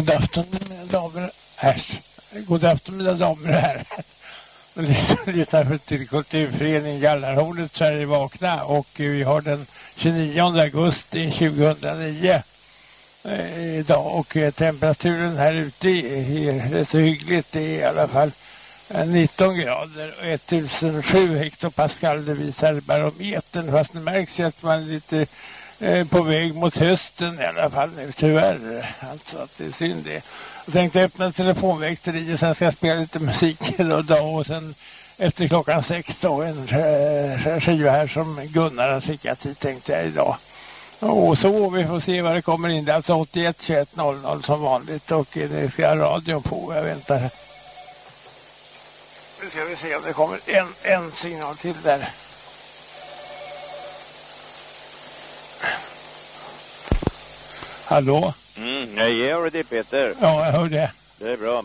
God afton mina damer Äsch. God afton mina damer och herrar. Vi lyssnar för till Kulturföreningen Gallarhornet Sverige vakna och vi har den 29 augusti 2009 eh, idag och eh, temperaturen här ute är rätt hyggligt. Det är i alla fall eh, 19 grader och 1007 hektopascal det visar barometern fast det märks ju att man är lite eh, på väg mot hösten i alla fall nu tyvärr. Alltså att det är synd det. Jag tänkte öppna telefonväxteri och sen ska jag spela lite musik idag och sen efter klockan sex då en eh, skiva här som Gunnar har skickat hit tänkte jag idag. Och så vi får se vad det kommer in. Det är alltså 81 21 00 som vanligt och eh, det ska radion på. Jag väntar. Nu ska vi se om det kommer en, en signal till där. Hallå? Mm, jag ger det Peter. Ja, jag hör det. Det är bra.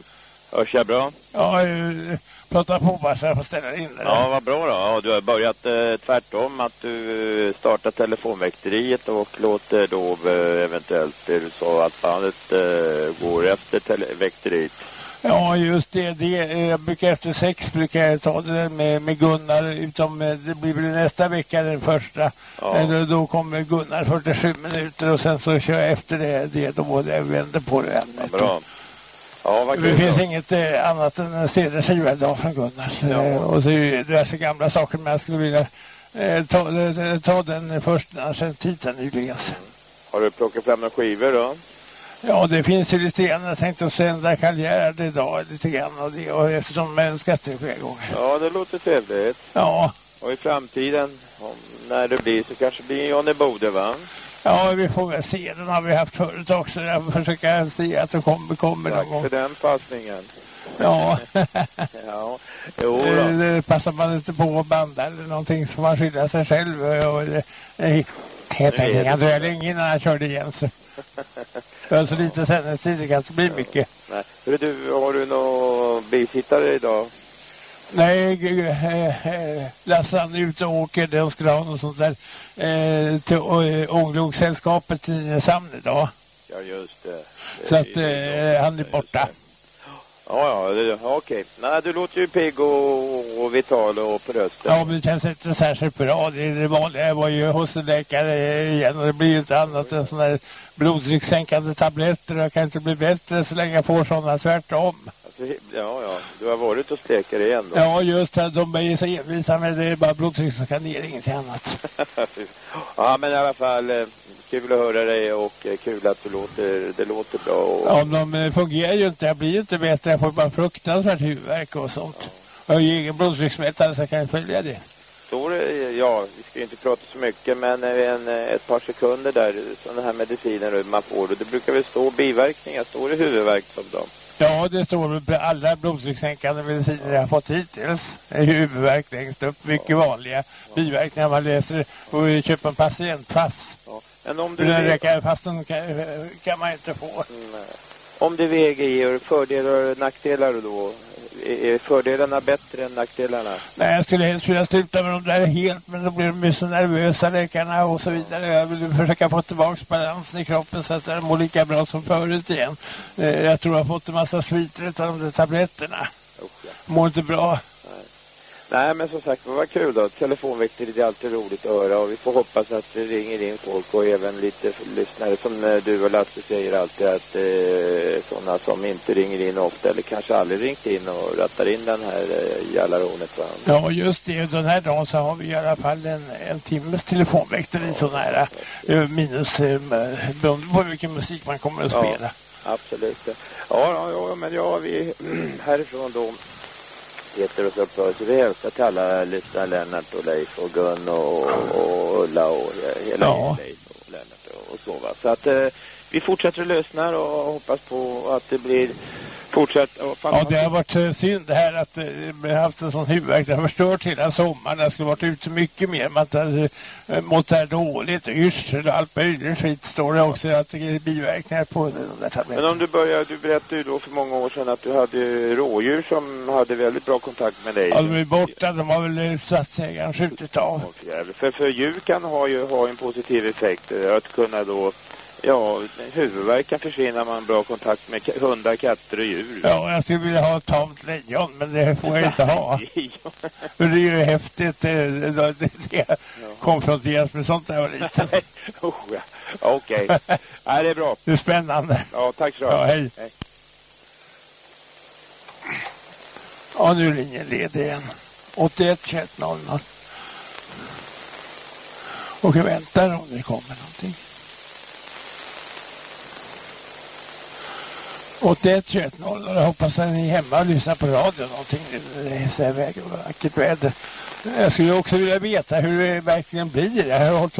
Hörs jag bra? Ja, eh, prata på bara så jag får ställa in det. Ja, vad bra då. Ja, du har börjat eh, tvärtom att du eh, startar telefonväkteriet och låter då eh, eventuellt det du sa att bandet eh, går efter väkteriet. Ja, just det. det eh, jag brukar efter sex brukar jag ta det med, med Gunnar. Utom eh, det blir väl nästa vecka den första. Ja. Eh, Då, då kommer Gunnar 47 minuter och sen så kör jag efter det, det då jag vänder på det ämnet. Bra. Ja, vad Det kul finns då. inget eh, annat än en CD-skiva idag från Gunnar. Ja. Eh, och så är det diverse gamla saker men jag skulle vilja eh, ta, ta den först sänt hit den nyligen. Har du plockat fram några skivor då? Ja, det finns ju lite grann. Jag tänkte sända Kaljärd idag lite grann och det, och eftersom jag det flera gånger. Ja, det låter trevligt. Ja, Och i framtiden, om, när det blir, så kanske det blir Johnny Bode va? ja, vi får väl se. Den har vi haft förut också. Jag får försöka se att det kommer, kommer någon Tack gång. för den passningen. Ja, Ja, jo det, då. det passar man inte på att banda eller någonting så man skylla sig själv. Och det, det, helt enkelt. Han dröjde länge innan han körde igen. Så. Det var så lite sändningstid, det kan inte bli mycket. Nej. Hörru du, har du någon bisittare idag? Nej, eh, eh, Lasse han är ute och åker, de skulle ha något sånt där eh, till Ångloksällskapet i Nynäshamn idag. Ja, just det. Så att eh, han är borta. Ja, ja, okej. Okay. okej. Nej, du låter ju pigg och, och vital och på rösten. Ja, men det känns inte särskilt bra. Det är det vanliga. Jag var ju hos en läkare igen och det blir ju inte annat än sådana här blodtryckssänkande tabletter. Jag kan inte bli bättre så länge jag får sådana tvärtom. Ja, ja. Du har varit hos läkare igen då? Ja, just det. De är så envisa med det. är bara blodtryck som kan ner, ingenting annat. ja, men i alla fall eh, kul att höra dig och eh, kul att du låter, det låter bra. Och, Ja, de eh, fungerar ju inte. Jag blir ju inte bättre. Jag får bara fruktansvärt huvudvärk och sånt. Jag har ju egen blodtrycksmätare så jag kan följa det. Står det, ja, vi ska ju inte prata så mycket, men en, ett par sekunder där, sådana här mediciner man får, det brukar väl stå biverkningar, står det huvudvärk som dem? Ja, det står alla blodtryckssänkande mediciner jag har fått hittills. Huvudvärk längst upp, mycket vanliga biverkningar man läser och köper en patientpass. Ja. Men om du... Den räcker, fast den kan, kan, man inte få. Mm. Om du väger ger fördelar och nackdelar då? Är fördelarna bättre än nackdelarna? Nej, jag skulle helst vilja sluta med de där helt, men då blir de så nervösa läkarna och så vidare. Jag vill försöka få tillbaka balansen i kroppen så att jag mår lika bra som förut igen. Eh, jag tror jag har fått en massa sviter av de där tabletterna. Okay. Mår inte bra. Nej, men som sagt, vad kul då. Telefonväkteri, det är alltid roligt att höra och vi får hoppas att det ringer in folk och även lite lyssnare som eh, du och Lasse säger alltid att eh, sådana som inte ringer in ofta eller kanske aldrig ringt in och rattar in den här eh, jallarhornet. Ja, just det. Den här dagen så har vi i alla fall en, en timmes telefonväkteri ja, så nära eh, minus eh, beroende på vilken musik man kommer att spela. Ja, absolut. Ja, ja, ja men ja, vi härifrån då heter och så uppför så vi hälsar till alla lyssnare, Lennart och Leif och Gun och, och Ulla och hela ja. Leif och Lennart och, och så va. Så att eh, vi fortsätter att lyssna och hoppas på att det blir fortsatt. Ja, det har varit uh, synd det här att uh, vi har haft en sån huvudvärk. Det har förstört hela sommaren. Jag skulle varit ute mycket mer. Man hade uh, mått där dåligt. Yrsel och allt möjligt skit står det också. Att det är biverkningar på de där tabletterna. Men om du började, du berättade ju då för många år sedan att du hade rådjur som hade väldigt bra kontakt med dig. Ja, de är borta. De har väl stadsägaren skjutit av. För, för djur kan ha ju ha en positiv effekt. Att kunna då Ja, huvudvärk kan försvinna om man har bra kontakt med hundar, katter och djur. Ja, jag skulle vilja ha ett tamt lejon, men det får jag inte ha. Det är ju häftigt. Det, det, det, det konfronteras med sånt när jag var liten. oh, ja. Okej. Okay. Det är bra. Det är spännande. Ja, tack så Ja, hej. hej. Ja, nu är linjen ledig igen. 81 21 00. Och jag väntar om det kommer någonting. 81 21 0 och jag hoppas att ni är hemma och lyssnar på radio någonting. Det är så här vackert väder. Jag skulle också vilja veta hur det verkligen blir. Jag har hållit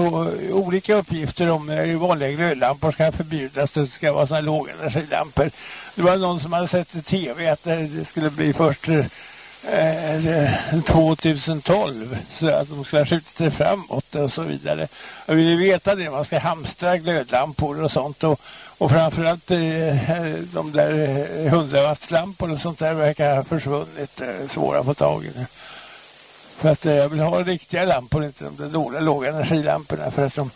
olika uppgifter om hur vanliga glödlampor ska förbjudas. Det ska vara sådana lågenergilampor. Det var någon som hade sett i tv att det skulle bli först Eh, eh, 2012 så att de ska skjuta sig framåt och så vidare. Jag vill veta det, man ska hamstra glödlampor och sånt och, och framförallt eh, de där eh, 100 wattlampor och sånt där verkar ha försvunnit, eh, svåra att få tag i nu. För att eh, jag vill ha riktiga lampor, inte de där dåliga lågenergilamporna för att de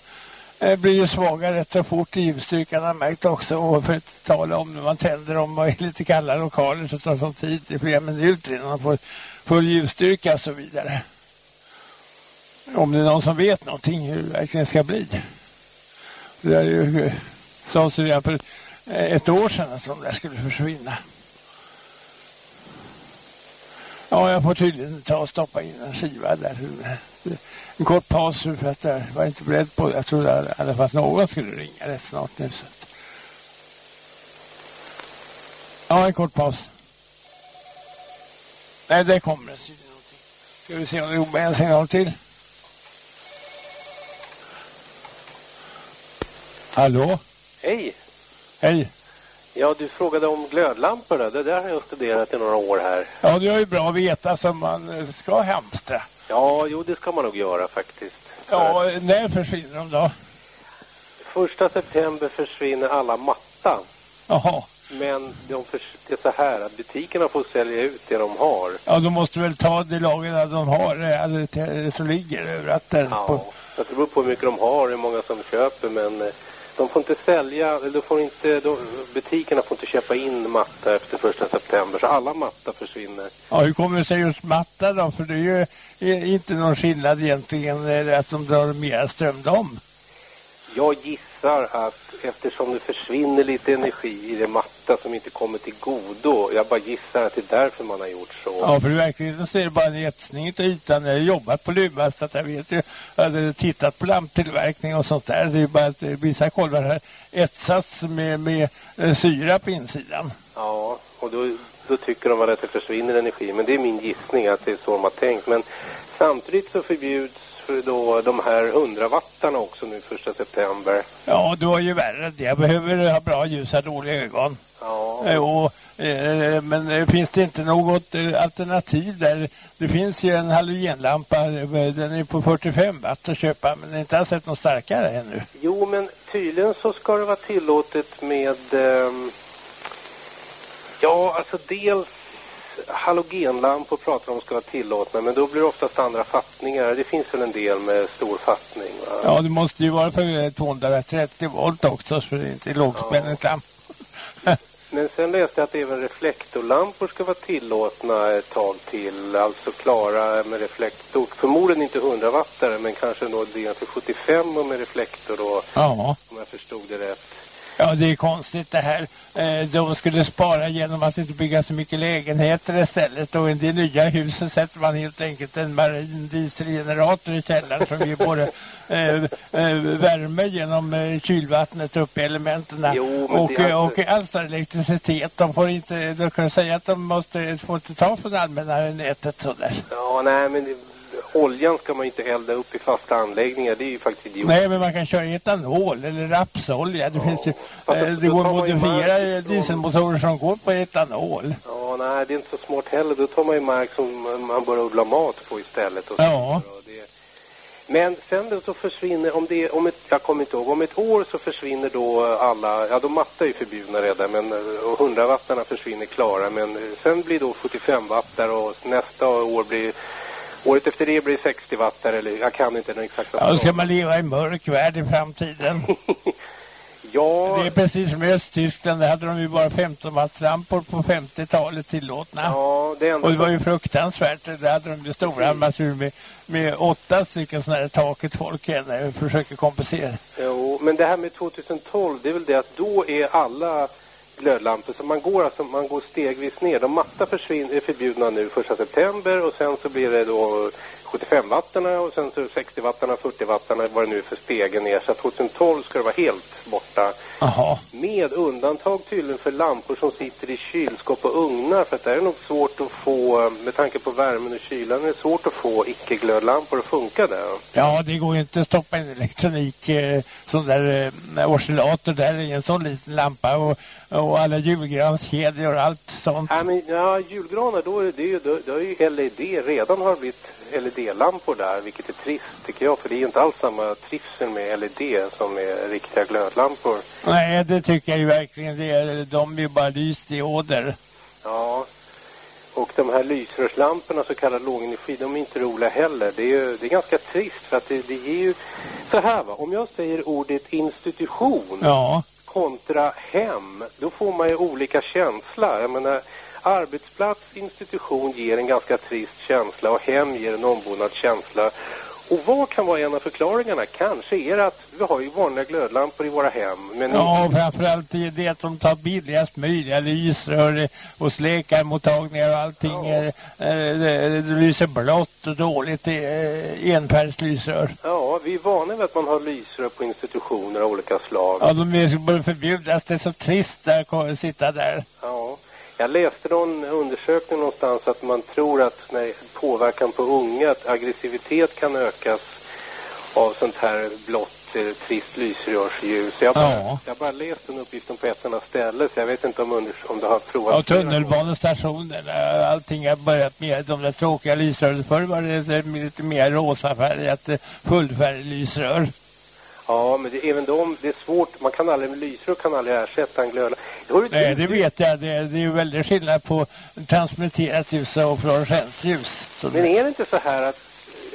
Eh, blir ju svaga rätt så fort i ljusstyrkan har märkt också och för att tala om när man tänder dem och i lite kalla lokaler så tar det sån tid i flera minuter innan man får full ljusstyrka och så vidare. Om det är någon som vet någonting hur det verkligen ska bli. Det är ju eh, sades redan för ett år sedan att de där skulle försvinna. Ja, jag får tydligen ta och stoppa in en skiva där en kort paus för att jag var inte beredd på det. Jag trodde i alla fall att någon skulle ringa rätt snart nu. Så. Ja, en kort paus. Nej, det kommer det Ska vi se om det kommer en signal till. Hallå? Hej! Hej! Ja, du frågade om glödlamporna. Det där har jag studerat i några år här. Ja, det är ju bra att veta som man ska hamstra. Ja, jo det ska man nog göra faktiskt. Ja, när försvinner de då? Första september försvinner alla matta. Jaha. Men de det är så här att butikerna får sälja ut det de har. Ja, de måste väl ta det lagen de har, eller som ligger överallt där. Ja, på... det beror på hur mycket de har, hur många som köper, men eh, de får inte sälja, eller de får inte, de, butikerna får inte köpa in matta efter första september, så alla matta försvinner. Ja, hur kommer det sig just matta då? För det är ju eh, inte någon skillnad egentligen eh, att de drar mer ström dem. Jag gissar att eftersom det försvinner lite energi i det matta som inte kommer till godo. Jag bara gissar att det är därför man har gjort så. Ja, för i verkligheten så är det bara en etsning till ytan. Jag har jobbat på Lumas så att jag vet ju. Jag hade tittat på lamptillverkning och sånt där. Det är bara att vissa kolvar har etsats med, med eh, syra på insidan. Ja, och då, då tycker de att det försvinner energi. Men det är min gissning att det är så de har tänkt. Men Samtidigt så förbjuds för då de här 100 wattarna också nu första september. Ja, du har ju värre. Jag behöver ha bra ljusa, dåliga ögon. Ja. Och, eh, men finns det inte något eh, alternativ där? Det finns ju en halogenlampa, eh, den är på 45 watt att köpa, men jag inte har sett något starkare ännu. Jo, men tydligen så ska det vara tillåtet med... ehm, ja, alltså dels halogenlampor pratar de ska vara tillåtna, men då blir det oftast andra fattningar. Det finns väl en del med stor fattning, va? Ja, det måste ju vara för eh, 230 volt också, så det är inte lågspännigt lamp. Men sen läste jag att även reflektorlampor ska vara tillåtna ett tag till. Alltså klara med reflektor. Förmodligen inte 100 wattare men kanske då det till 75 och med reflektor då. Ja. Om jag förstod det rätt. Ja, det är konstigt det här. Eh, De skulle spara genom att inte bygga så mycket lägenheter istället. Och i det nya huset sätter man helt enkelt en marin dieselgenerator i källaren som ger både eh, eh, värme genom kylvattnet upp i elementen Jo, och, det och alstrar elektricitet. De får inte, de kan säga att de måste, får inte ta från allmänna nätet sådär. Ja, nej men det, oljan ska man ju inte elda upp i fasta anläggningar. Det är ju faktiskt idiot. Nej, men man kan köra etanol eller rapsolja. Det finns ju, Fast eh, det går att modifiera dieselmotorer som går på etanol. Ja, nej det är inte så smart heller. Då tar man ju mark som man börjar odla mat på istället. Och så Ja. Men sen då så försvinner, om det om ett, jag kommer inte ihåg, om ett år så försvinner då alla, ja de matta är ju förbjudna redan, men eh, och 100 wattarna försvinner klara. Men eh, sen blir då 75 wattar och nästa år blir, året efter det blir 60 wattar eller jag kan inte den exakta Ja, ska man leva i mörk värld i framtiden. Ja, Det är precis som i Östtyskland. Där hade de ju bara 15 wattlampor på 50-talet tillåtna. ja, det enda Och det var ju fruktansvärt. Där hade de ju stora armaturer med, med åtta stycken sådana här taket folk eh, försöker kompensera. Jo, men det här med 2012, det är väl det att då är alla glödlampor, så man går, alltså, man går stegvis ner. De matta försvinner, är förbjudna nu 1 september och sen så blir det då 75 wattarna och sen så 60 wattarna, 40 wattarna, vad det nu är för stegen ner. Så 2012 ska det vara helt borta. Jaha. Med undantag tydligen för lampor som sitter i kylskåp och ugnar. För att det är nog svårt att få, med tanke på värmen och kylan, är det svårt att få icke-glödlampor att funka där. Ja, det går ju inte att stoppa in elektronik, eh, sån där eh, oscillator där i en sån liten lampa och, och alla julgranskedjor och allt sånt. Nej, men ja, julgranar, då är det ju, då, då är ju LED, redan har blivit LED-lampor där, vilket är trist tycker jag, för det är ju inte alls samma trivsel med LED som med riktiga glödlampor. Nej, det tycker jag ju verkligen. Det är, de är ju bara lysdioder. Ja, och de här lysrörslamporna, så kallade lågenergi, de är inte roliga heller. Det är ju det är ganska trist för att det, det ger ju... Så här va, om jag säger ordet institution Ja. kontra hem, då får man ju olika känsla. Jag menar, arbetsplats, institution ger en ganska trist känsla och hem ger en ombonad känsla. Och vad kan vara en av förklaringarna? Kanske är det att vi har ju vanliga glödlampor i våra hem. Men Ja, och framförallt är det att de tar billigast möjliga lysrör hos läkarmottagningar och allting. Ja. eh, lyser blått och dåligt eh, enfärgslysrör. ja, vi är vana vid att man har lysrör på institutioner av olika slag. Ja, de är borde förbjudas. Det är så trist att sitta där. Ja, jag läste någon undersökning någonstans att man tror att när påverkan på unga, att aggressivitet kan ökas av sånt här blått eh, trist lysrörsljus. Jag bara, Ja. jag bara läst den uppgiften på ett enda ställe så jag vet inte om, om det har provats. Ja, tunnelbanestationerna, allting har börjat med de där tråkiga lysrören. Förr var det lite mer rosafärgat, eh, fullfärglysrör. Ja, men det, även de, det är svårt. Man kan aldrig, lysrör kan aldrig ersätta en glöd. Hörru, Nej, det vet jag. Det, det är ju väldigt skillnad på transmitterat ljus och fluorescensljus. Men är det inte så här att,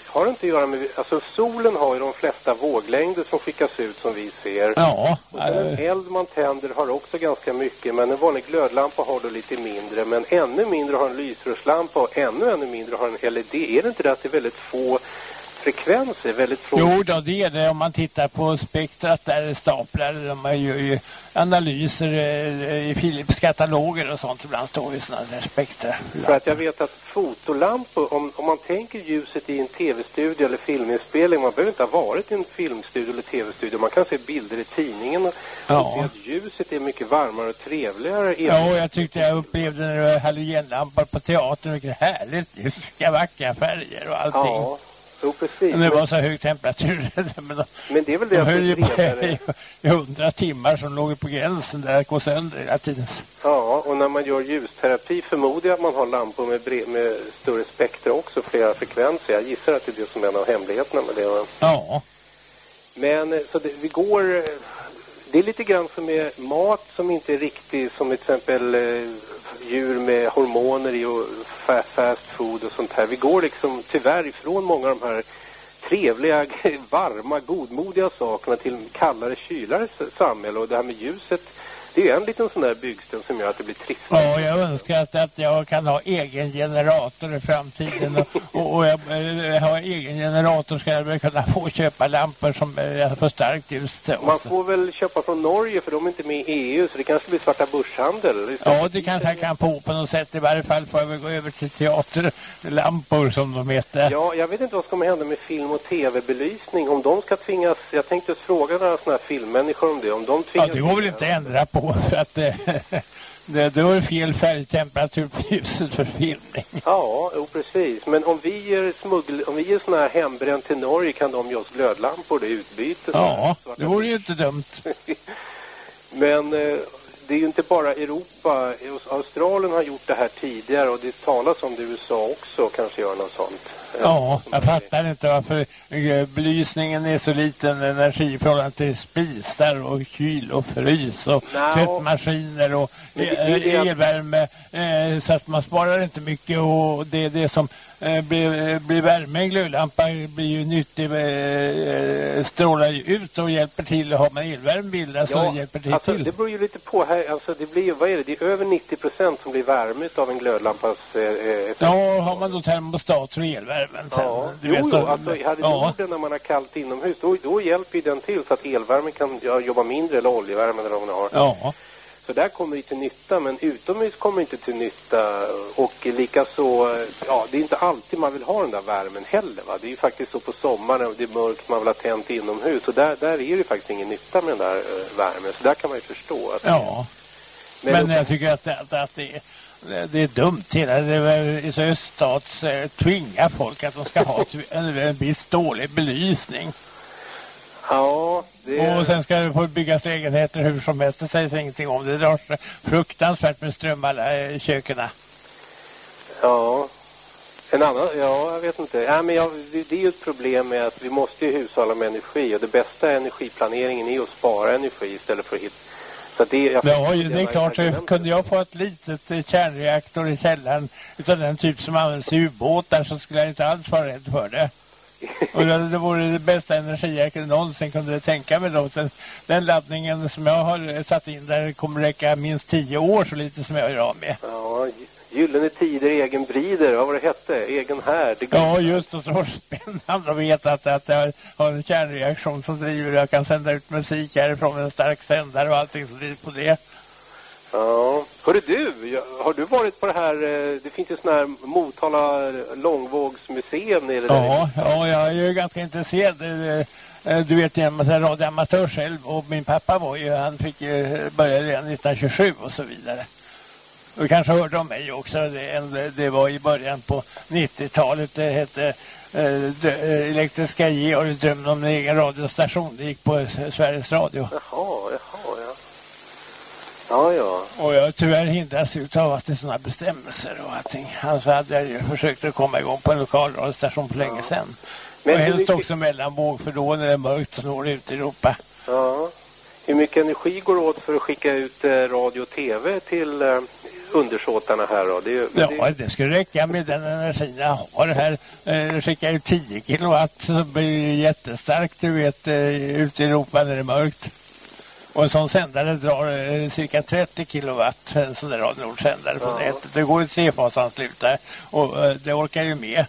har det inte att göra med, alltså solen har ju de flesta våglängder som skickas ut som vi ser. Ja, Och sen en eh, eld man tänder har också ganska mycket, men en vanlig glödlampa har då lite mindre. Men ännu mindre har en lysrörslampa och ännu, ännu mindre har en LED. Är det inte det att det är väldigt få frekvenser väldigt från... Jo då, det är det om man tittar på spektrat där staplar. De gör ju analyser eh, i Philips kataloger och sånt. Ibland står ju sådana där spektra. För att jag vet att fotolampor, om, om man tänker ljuset i en tv-studio eller filminspelning, man behöver inte ha varit i en filmstudio eller tv-studio. Man kan se bilder i tidningen och, Ja. och se att ljuset är mycket varmare och trevligare. Ja, och jag tyckte jag upplevde när det var halogenlampor på teatern. Vilket härligt ljus, vilka vackra färger och allting. Ja, så precis. Men det var så hög temperatur. Men de, Men det är väl det de höll ju på i, i hundra timmar som låg på gränsen där att gå sönder hela tiden. Ja, och när man gör ljusterapi förmodar jag att man har lampor med, bre- med större spektra också, flera frekvenser. Jag gissar att det är det som är en av hemligheterna med det. va? Ja, Men eh, så det, vi går... eh, Det är lite grann som med mat som inte är riktig, som till exempel eh, djur med hormoner i och fast food och sånt här. Vi går liksom tyvärr ifrån många av de här trevliga, varma, godmodiga sakerna till kallare, kylare samhälle. Och det här med ljuset, det är en liten sån där byggsten som gör att det blir tristare. ja jag önskar att, att jag kan ha egen generator i framtiden. Och, och, och jag eh, har egen generator ska jag kunna få köpa lampor som eh, får starkt ljus. Man får väl köpa från Norge för de är inte med i EU så det kanske blir svarta börshandel. Ja, det kanske jag kan på något sätt. I varje fall får jag väl gå över till teaterlampor som de heter. Ja, jag vet inte vad som kommer hända med film- och tv-belysning. Om de ska tvingas... Jag tänkte fråga några sådana här filmmänniskor om det. Om de Ja, tvingas... det går väl inte att ändra på för att eh, det, det är fel färgtemperatur på ljuset för filmning. Ja, jo, precis. Men om vi ger, smuggl... om vi ger såna här hembränt till Norge kan de ge oss glödlampor, det är utbyte. Ja, det vore ju inte dumt. Men eh, det är ju inte bara Europa. Australien har gjort det här tidigare och det talas om det i USA också kanske gör något sånt. Ja, jag är- fattar inte varför eh, belysningen är så liten energi i förhållande till spisar och kyl och frys och tvättmaskiner och är elvärme eh, så att man sparar inte mycket och det, det som eh, blir, blir värme i en glödlampa blir ju nyttig, strålar ju ut och hjälper till. Har man elvärme bildas så hjälper det alltså, till. det beror ju lite på här. Alltså, det blir ju, vad är det? Det är över 90 procent som blir värme av en glödlampas eh, eh. Ja, har man då termostater och elvärmen sen. Ja, du jo, vet, jo, så- alltså i ja. Norden när man har kallt inomhus, då, då hjälper ju den till så att elvärmen kan ja, jobba mindre eller oljevärmen eller vad man har. Ja, Så där kommer det till nytta, men utomhus kommer det inte till nytta. Och likaså, ja, det är inte alltid man vill ha den där värmen heller. Va? Det är ju faktiskt så på sommaren och det är mörkt, man vill ha tänt inomhus. Och där, där är det ju faktiskt ingen nytta med den där eh, värmen. Så där kan man ju förstå. Att, ja. Men jag tycker att, att, att det, det- det är dumt hela det är så öststats eh, tvinga folk att de ska ha en, en viss dålig belysning. Ja, det... Och sen ska det få byggas lägenheter hur som helst. Det sägs ingenting om. Det drar sig fruktansvärt med ström alla eh, köken. Ja. En annan, ja, jag vet inte. Ja, men jag, det, det är ju ett problem med att vi måste ju hushålla med energi och det bästa energiplaneringen är att spara energi istället för att hitta... Så det, jag Ja, det är klart. Så argumentet. kunde jag få ett litet eh, kärnreaktor i källaren utav den typ som används i ubåtar så skulle jag inte alls vara rädd för det. Och det, det vore det bästa energi jag någonsin kunde tänka mig då. Den, den laddningen som jag har satt in där kommer räcka minst tio år så lite som jag gör av med. Ja, Gyllene Tider, Egen Brider, vad var det hette? Egen här. Det Ja, just och så spännande att veta att, att jag har en kärnreaktion som driver. Jag kan sända ut musik härifrån, en stark sändare och allting som driver på det. Ja. Hörru du, har du varit på det här, eh, det finns ju sån här Motala långvågsmuseum nere där. Ja, ja, jag är ju ganska intresserad. eh, eh, Du vet, jag är radioamatör själv och min pappa var ju, han fick ju börja redan 1927 och så vidare. Du kanske hörde om mig också. Det, det var i början på 90-talet. Det hette eh, eh, Elektriska Georg drömde om en egen radiostation. Det gick på Sveriges Radio. Jaha, jaha, ja. Ja, ja. Och jag tyvärr hindras utav att det är sådana bestämmelser och allting. Alltså hade jag ju försökt att komma igång på en lokal radiostation för länge sedan. Men och helst mycket- också mellanvåg för då när det är mörkt så når det ut i Europa. Ja. Hur mycket energi går åt för att skicka ut eh, radio och tv till eh, undersåtarna här då? Det, ju- Ja, det, det skulle räcka med den energin jag har här. Eh, skickar ju 10 kilowatt så blir jättestarkt du vet eh, ute i Europa när det är mörkt. Och en sån sändare drar eh, cirka 30 kilowatt, en sån där Radio Nord-sändare på Ja. nätet. Det går i trefasansluta och eh, det orkar ju med.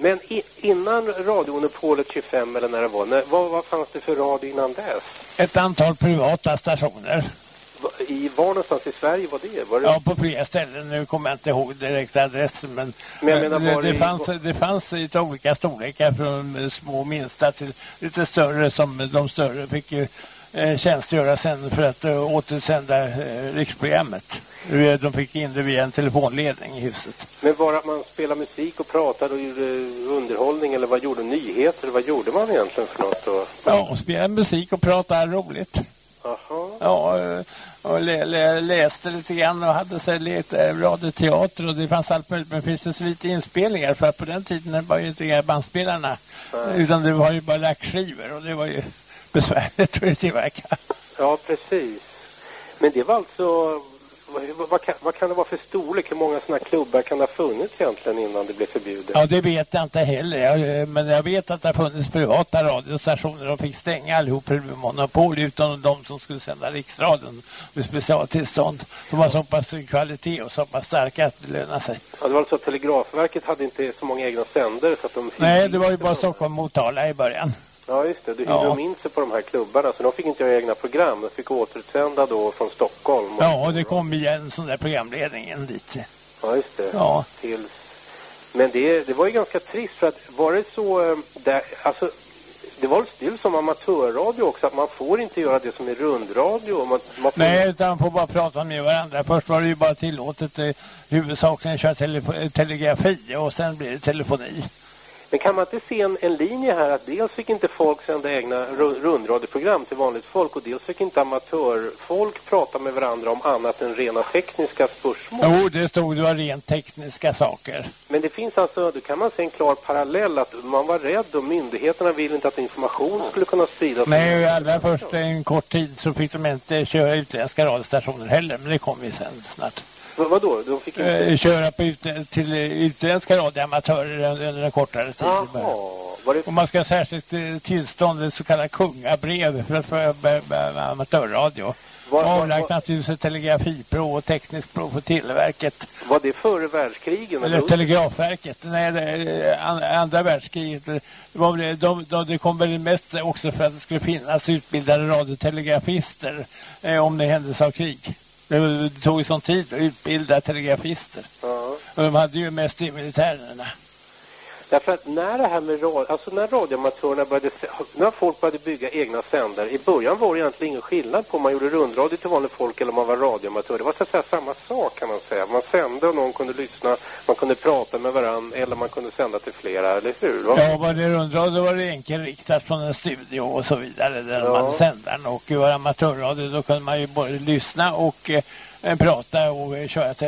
Men i, innan radiomonopolet 25 eller när det var, när, vad, vad fanns det för radio innan dess? Ett antal privata stationer. I, var någonstans i Sverige var det? Var det Ja, på flera ställen. Nu kommer jag inte ihåg direkt adressen. Men, Men menar, det, var det, det- fanns, det fanns lite olika storlekar från eh, små minsta till lite större som de större fick ju eh, tjänstgöra sen för att eh, återsända eh, riksprogrammet. De fick in det via en telefonledning i huset. Men var att man spelade musik och pratade och gjorde underhållning eller vad gjorde nyheter? Vad gjorde man egentligen för något då? Ja, och spela musik och prata roligt. Jaha. Ja, och lä, lä, läste lite grann och hade sig lite radioteater och det fanns allt möjligt. Men finns det så lite inspelningar för på den tiden var ju inte bandspelarna. Utan det var ju bara lackskivor och det var ju besvärligt att tillverka. Ja, precis. Men det var alltså... Vad, vad, kan, vad kan det vara för storlek? Hur många sådana klubbar kan det ha funnits egentligen innan det blev förbjudet? Ja, det vet jag inte heller. Jag, eh, men jag vet att det har funnits privata radiostationer. De fick stänga allihop med monopol utan de som skulle sända riksradion med specialtillstånd. De var så pass kvalitet och så pass starka att det lönar sig. Ja, det var alltså att Telegrafverket hade inte så många egna sändare så att de... Nej, det var ju bara Stockholm och Motala i början. Ja, just det. Du hyrde Ja. in sig på de här klubbarna så de fick inte göra egna program. De fick återutsända då från Stockholm. Och, Ja, och det kom via en sån där programledning in dit. ja just det. Ja. Tills... Men det, det var ju ganska trist för att var det så... eh, Där, alltså, det var still som amatörradio också att man får inte göra det som är rundradio. Man, man får Nej, utan man får bara prata med varandra. Först var det ju bara tillåtet eh, huvudsakligen köra tele telegrafi och sen blir det telefoni. Men kan man inte se en, en linje här att dels fick inte folk sända egna ru- rundradioprogram till vanligt folk och dels fick inte amatörfolk prata med varandra om annat än rena tekniska spörsmål. Jo, det stod det var rent tekniska saker. Men det finns alltså, då kan man se en klar parallell att man var rädd och myndigheterna ville inte att information skulle kunna spridas. Nej, allra först en kort tid så fick de inte köra utländska radiostationer heller, men det kommer ju sen snart. Vad, vadå? De fick inte... Eh, köra på ut, till eh, utländska radioamatörer under en kortare tid. Det... Och man ska ha särskilt eh, tillstånd, ett så kallat kungabrev för att få med amatörradio. Var, var, telegrafiprov och tekniskt prov för Televerket. var det före världskrigen? Eller Telegrafverket. Nej, det, eh, an- andra världskriget. Det, var de, de, det kom väl mest också för att det skulle finnas utbildade radiotelegrafister eh, om det hände av krig. Det, tog ju sån tid att utbilda telegrafister. Ja. Och de hade ju mest i militärerna. Därför att när det här med radio, alltså när radioamatörerna började, när folk började bygga egna sändare, i början var det egentligen ingen skillnad på om man gjorde rundradio till vanligt folk eller om man var radioamatör. Det var så att säga samma sak kan man säga. Man sände och någon kunde lyssna, man kunde prata med varann eller man kunde sända till flera, eller hur? Va? Ja, var det rundradio var det enkelriktat från en studio och så vidare där Ja. man sändaren. Och var amatörradio då kunde man ju både lyssna och eh, prata och eh, köra till,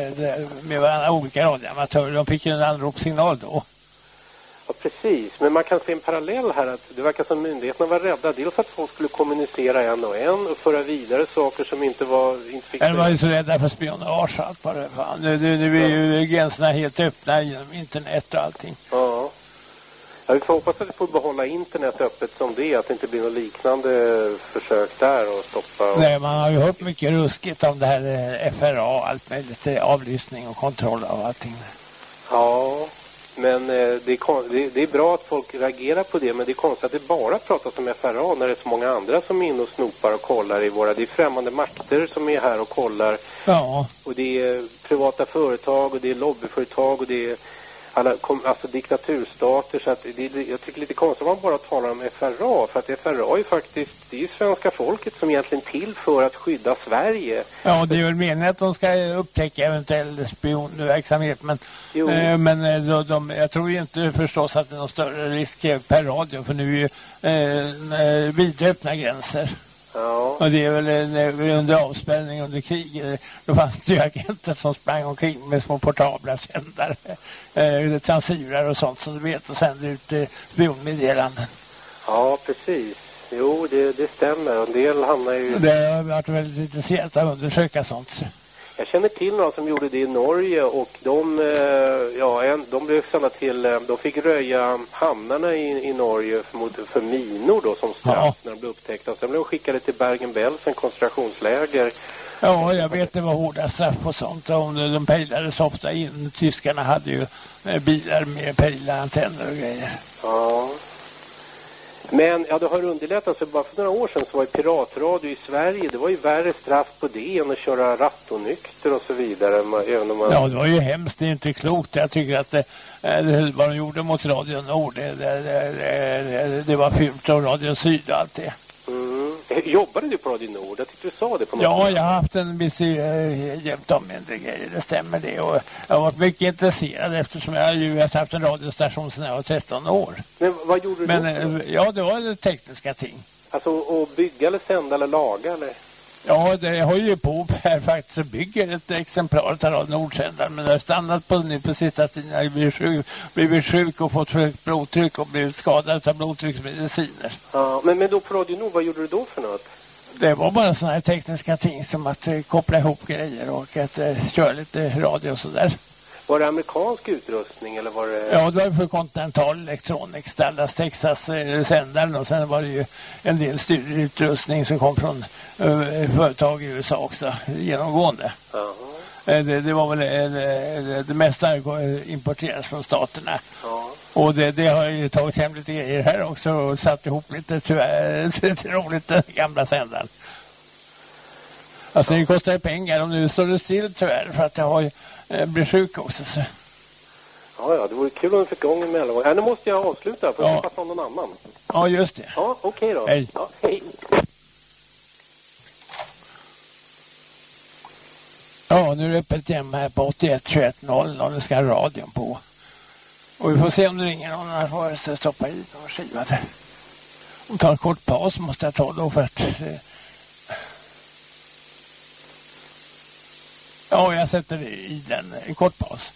med varandra olika radioamatörer. De fick ju en anropssignal då. Ja, precis. Men man kan se en parallell här att det verkar som myndigheterna var rädda. Dels att folk skulle kommunicera en och en och föra vidare saker som inte var... Inte fick De var ju så rädda för spionage och allt vad det var. Nu, nu, nu är ju gränserna helt öppna genom internet och allting. Ja. Ja, vi får hoppas att vi får behålla internet öppet som det är, att det inte blir något liknande försök där och stoppa. Och... Nej, man har ju hört mycket ruskigt om det här eh, FRA och allt möjligt. eh, Avlyssning och kontroll av allting. Ja, men eh, det, är det är bra att folk reagerar på det, men det är konstigt att det bara pratas om FRA när det är så många andra som är inne och snopar och kollar i våra... Det är främmande makter som är här och kollar. Ja, och det är privata företag och det är lobbyföretag och det är alla, kom, alltså diktaturstater så att det, jag tycker lite konstigt att man bara talar om FRA för att FRA är faktiskt, det är ju svenska folket som egentligen till för att skydda Sverige. ja det är väl meningen att de ska upptäcka eventuell spionverksamhet. Men, eh, men eh, de, de, jag tror ju inte förstås att det är någon större risk per radio. För nu är ju eh, eh, vidöppna gränser. Ja, Och det är väl eh, under avspänning, under krig. eh, Då fanns det ju agenter som sprang omkring med små portabla sändare. Eh, transivrar och sånt som du vet och sände ut eh, spionmeddelanden. ja precis. Jo, det, det stämmer. En del hamnar ju... Det har varit väldigt intresserat att undersöka sånt. Jag känner till några som gjorde det i Norge och de, eh, ja, en, de blev sända till, eh, de fick röja hamnarna i, i Norge för, mot, för minor då som straff Ja. när de blev upptäckta. Sen blev de skickade till Bergen-Belsen koncentrationsläger Ja, jag vet det var hårda straff på sånt. Och de pejlades ofta in. Tyskarna hade ju eh, bilar med pejlarantenner och grejer. Ja. Men ja, det har underlättat. För bara för några år sedan så var ju piratradio i Sverige, det var ju värre straff på det än att köra rattonykter och så vidare. Även om man... Ja, det var ju hemskt. Det är inte klokt. Jag tycker att det, det vad de gjorde mot Radio Nord, oh, det, det, det, det var fult av Radio Syd och allt det. Mm. Jobbade du på Radio Nord? Jag tyckte du sa det på något Ja, sätt. jag har haft en viss äh, jämt om mindre grejer, det stämmer det. Och jag har varit mycket intresserad eftersom jag ju har haft en radiostation sedan jag var 13 år. Men vad gjorde du Men, då? Äh, ja, det var tekniska ting. Alltså att bygga eller sända eller laga eller? Ja, det håller ju på här faktiskt och bygger ett exemplar av Nordsändaren. Men det har stannat på nu på sista tiden. Jag har blivit sjuk, blivit sjuk och fått högt blodtryck och blivit skadad av blodtrycksmediciner. Ja, men, men då på Radio Nord, vad gjorde du då för något? Det var bara sådana här tekniska ting som att eh, koppla ihop grejer och att eh, köra lite radio och sådär. Var det amerikansk utrustning eller var det... Ja, det var för Continental Electronics, Dallas, Texas eh, sändaren och sen var det ju en del studieutrustning som kom från eh, företag i USA också, genomgående. Jaha. Eh, det, det, var väl eh, det mesta importeras från staterna. Ja. Och det, det, har ju tagit hem lite grejer här också och satt ihop lite tyvärr, roligt den gamla sändaren. Alltså det kostar ju pengar och nu står det still tyvärr för att jag har ju eh, blivit sjuk också. Så. Ja, ja, det vore kul om du fick igång en mellangång. Ja, nu måste jag avsluta för att ja. passa någon annan. Ja, just det. Ja, okej okay då. Hej. Ja, hej. Ja, nu är det öppet hem här på 81 21 00 och nu ska radion på. Och vi får se om det ringer någon här får stoppa i någon skiva där. Om tar en kort paus måste jag ta då för att... Ja, jag sätter i den en kort paus.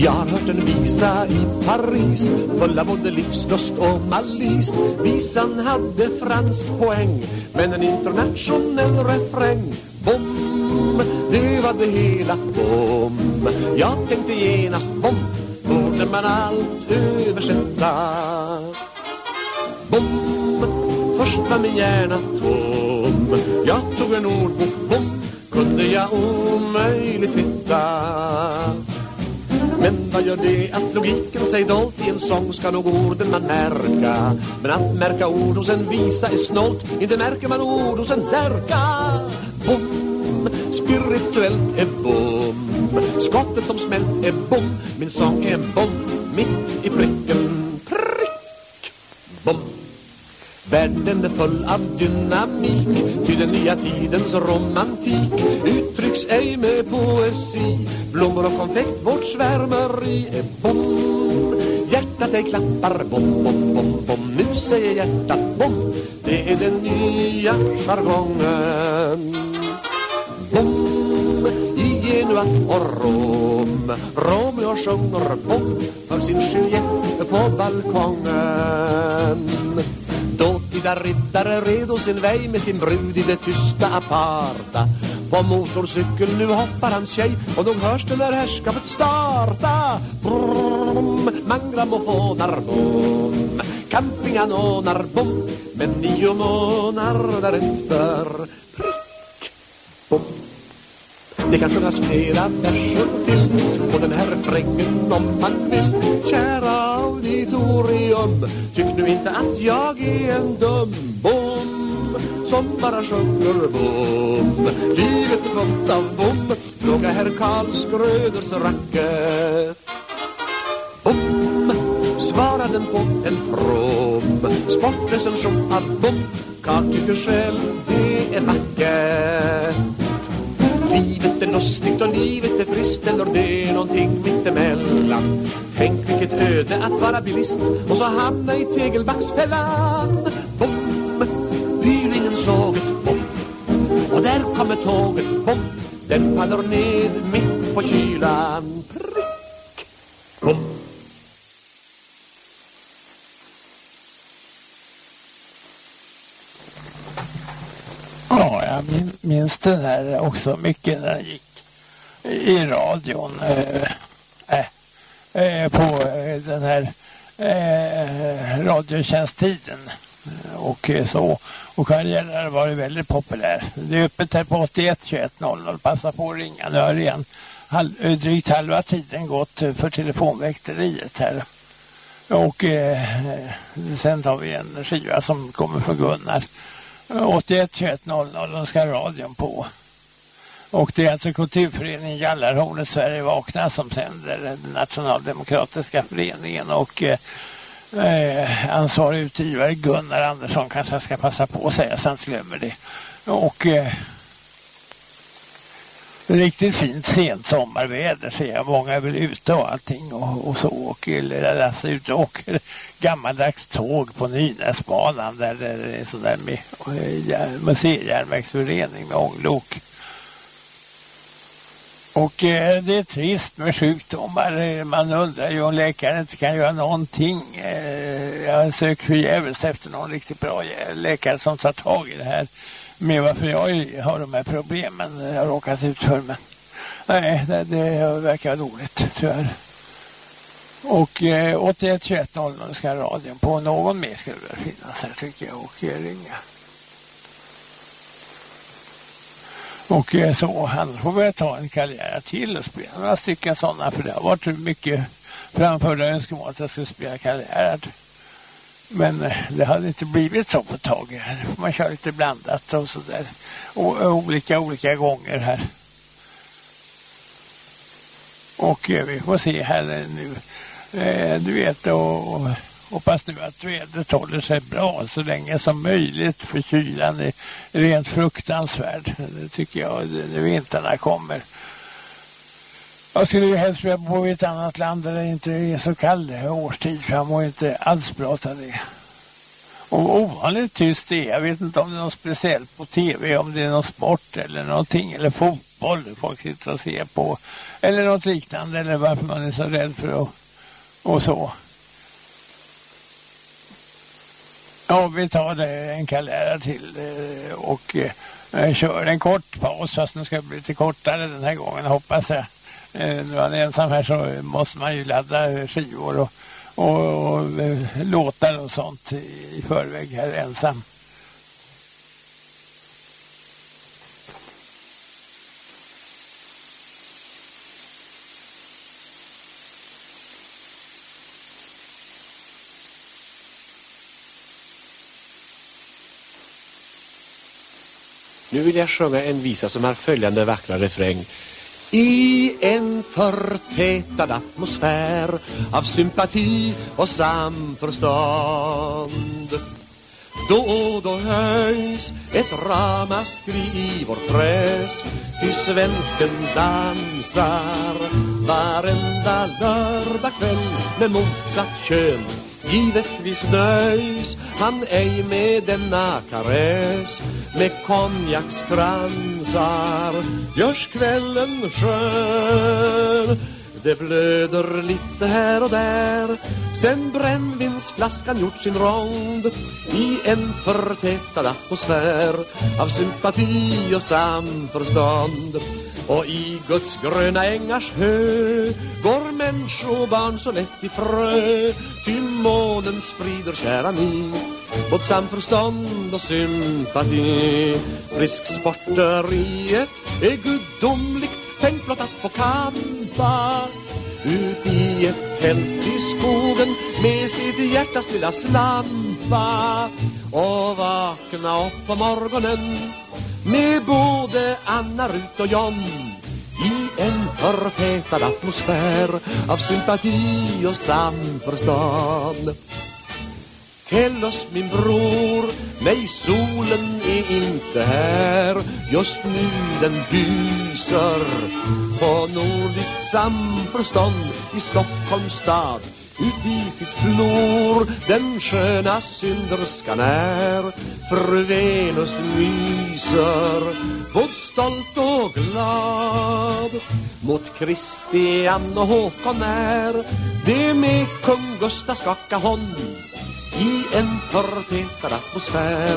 Jag har hört en visa i Paris Full av både livslust och malis. Visan hade fransk poäng Men en internationell refräng. Bom, det var det hela. Bom, jag tänkte genast Bom, borde man allt översätta? Bom, först var min hjärna tom. Jag tog en ordbok Bom, kunde jag omöjligt hitta? Men vad gör det att logiken sig dolt? I en sång ska nog orden man märka. Men att märka ord hos en visa är snålt. Inte märker man ord hos en lärka. Bom, spirituellt är bom. Skottet som smält är bom. Min sång är en bom mitt i pricken. Världen är full av dynamik. Till den nya tidens romantik Uttrycks ej med poesi. Blommor och konfekt, vårt svärmeri är bom. Hjärtat ej klappar, bom, bom, bom, bom. Nu säger hjärtat bom. Det är den nya jargongen. Bom, i Genua och Rom. Romeo sjunger bom För sin Juliette på balkongen. Dåtida riddare redo sin väg med sin brud i det tysta aparta. På motorcykel nu hoppar hans tjej och nog hörs det när härskapet starta. Brum, man grammofonar bom Campinganonar bom Men nio månader därefter Prick, bom det kan sjungas flera verser till på den här refrängen om man vill Kära auditorium, tyck nu inte att jag är en dum bom Som bara sjunger bom? Livet är fullt av bom. Fråga herr Karl Skröders racket. Bom, svarar den på en from Sportrecension av bom. Karl tycker själv det är vackert. Livet är lustigt och livet är friskt eller det är någonting mittemellan. Tänk vilket öde att vara bilist och så hamna i tegelbacksfällan. Bom, byringen såg ett bom. Och där kommer tåget, bom. Den faller ned mitt på kylan. Prick, bom Ja, jag minns den här också mycket när den gick i radion. Eh, eh, eh på eh, den här eh, radiotjänsttiden och eh, så. Och karriären har varit väldigt populär. Det är öppet här på 81 21 00. Passa på att ringa. Nu har igen halv, drygt halva tiden gått för telefonväkteriet här. Och eh, sen tar vi en skiva som kommer från Gunnar. 81 21 00 då ska radion på. Och det är alltså kulturföreningen Jallarhornet Sverige Vakna som sänder den nationaldemokratiska föreningen och eh, eh, ansvarig utgivare Gunnar Andersson kanske jag ska passa på att säga så han glömmer det. Och eh, riktigt fint sent sommarväder ser jag. Många är väl ute och allting och, och så åker Lasse ut och åker gammaldags tåg på Nynäsbanan där det är sådär med museijärnvägsförening med ånglok. Och eh, det är trist med sjukdomar. Man undrar ju om läkaren inte kan göra någonting. Eh, jag söker förgäves efter någon riktigt bra läkare som tar tag i det här med varför jag har de här problemen jag har råkat ut för. Men nej, det, det verkar dåligt tyvärr. Och eh, 81 21 00 ska radion på. Någon mer skulle väl finnas här tycker jag och eh, ringa. Och eh, så, annars får vi ta en karriär till och spela några stycken sådana för det har varit mycket framförda önskemål att jag skulle spela karriär. Men eh, det hade inte blivit så på ett tag. Får man köra lite blandat och sådär. Eh, olika, olika gånger här. Och eh, vi får se här eh, nu. Eh, du vet, och, och hoppas nu att vädret håller sig bra så länge som möjligt. För kylan är rent fruktansvärd. Det tycker jag när vintrarna kommer. Jag skulle ju helst vilja bo i ett annat land där det inte är så kall årstid för jag mår inte alls bra av det. Och ovanligt tyst det är jag vet inte om det är något speciellt på tv, om det är någon sport eller någonting, eller fotboll folk sitter och ser på, eller något liknande, eller varför man är så rädd för att, och så. Ja, vi tar en kalära till eh, och eh, kör en kort paus, fast den ska bli lite kortare den här gången, hoppas jag nu när man är ensam här så måste man ju ladda skivor och, och, och eh, låtar och sånt i förväg här ensam. Nu vill jag sjunga en visa som har följande vackra refräng. I en förtätad atmosfär av sympati och samförstånd. Då och då höjs ett ramaskri i vår press Ty svensken dansar varenda lördagkväll med motsatt kön. Givetvis nöjs han ej med denna karess. Med konjakskransar görs kvällen skön. Det blöder lite här och där. Sen brännvinsflaskan gjort sin rond I en förtätad atmosfär Av sympati och samförstånd och i Guds gröna ängars hö Går människobarn så lätt i frö. Ty månen sprider keramik Åt samförstånd och sympati. Frisksporteriet är gudomligt Tänk blott att få kampa. Ut i ett tält i skogen med sitt hjärtas lilla slampa och vakna upp på morgonen med både Anna, Rut och John i en förtätad atmosfär av sympati och samförstånd. Tell oss min bror, nej solen är inte här Just nu den lyser på nordiskt samförstånd i Stockholms stad ut i sitt flor den sköna synderskan är Fru Venus myser både stolt och glad. Mot Kristian och Håkon är det med kung Gustaf skaka hånd. I en förtätad atmosfär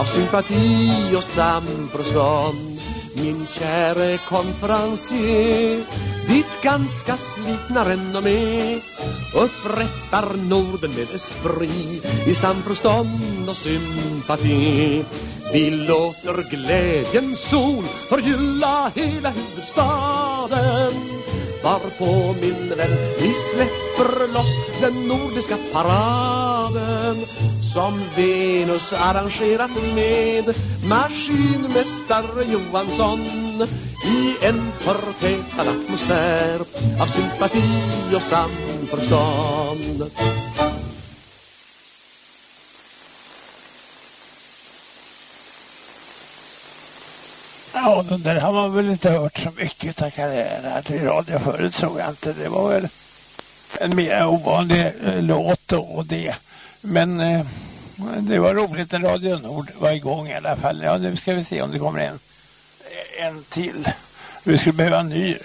av sympati och samförstånd min käre konferencier ditt ganska slitna renommé upprättar Norden med esprit i samförstånd och sympati. Vi låter glädjens sol förgylla hela huvudstaden Varpå min vän vi släpper släpper loss den nordiska paraden Som Venus arrangerat med maskinmästare Johansson I en förtätad atmosfär av sympati och samförstånd Ja, den där har man väl inte hört så mycket tackar det här i radio förut tror jag inte. Det var väl en mer ovanlig eh, låt och det. Men eh, det var roligt när Radio Nord var igång i alla fall. Ja, nu ska vi se om det kommer en, en till. Vi skulle behöva en ny.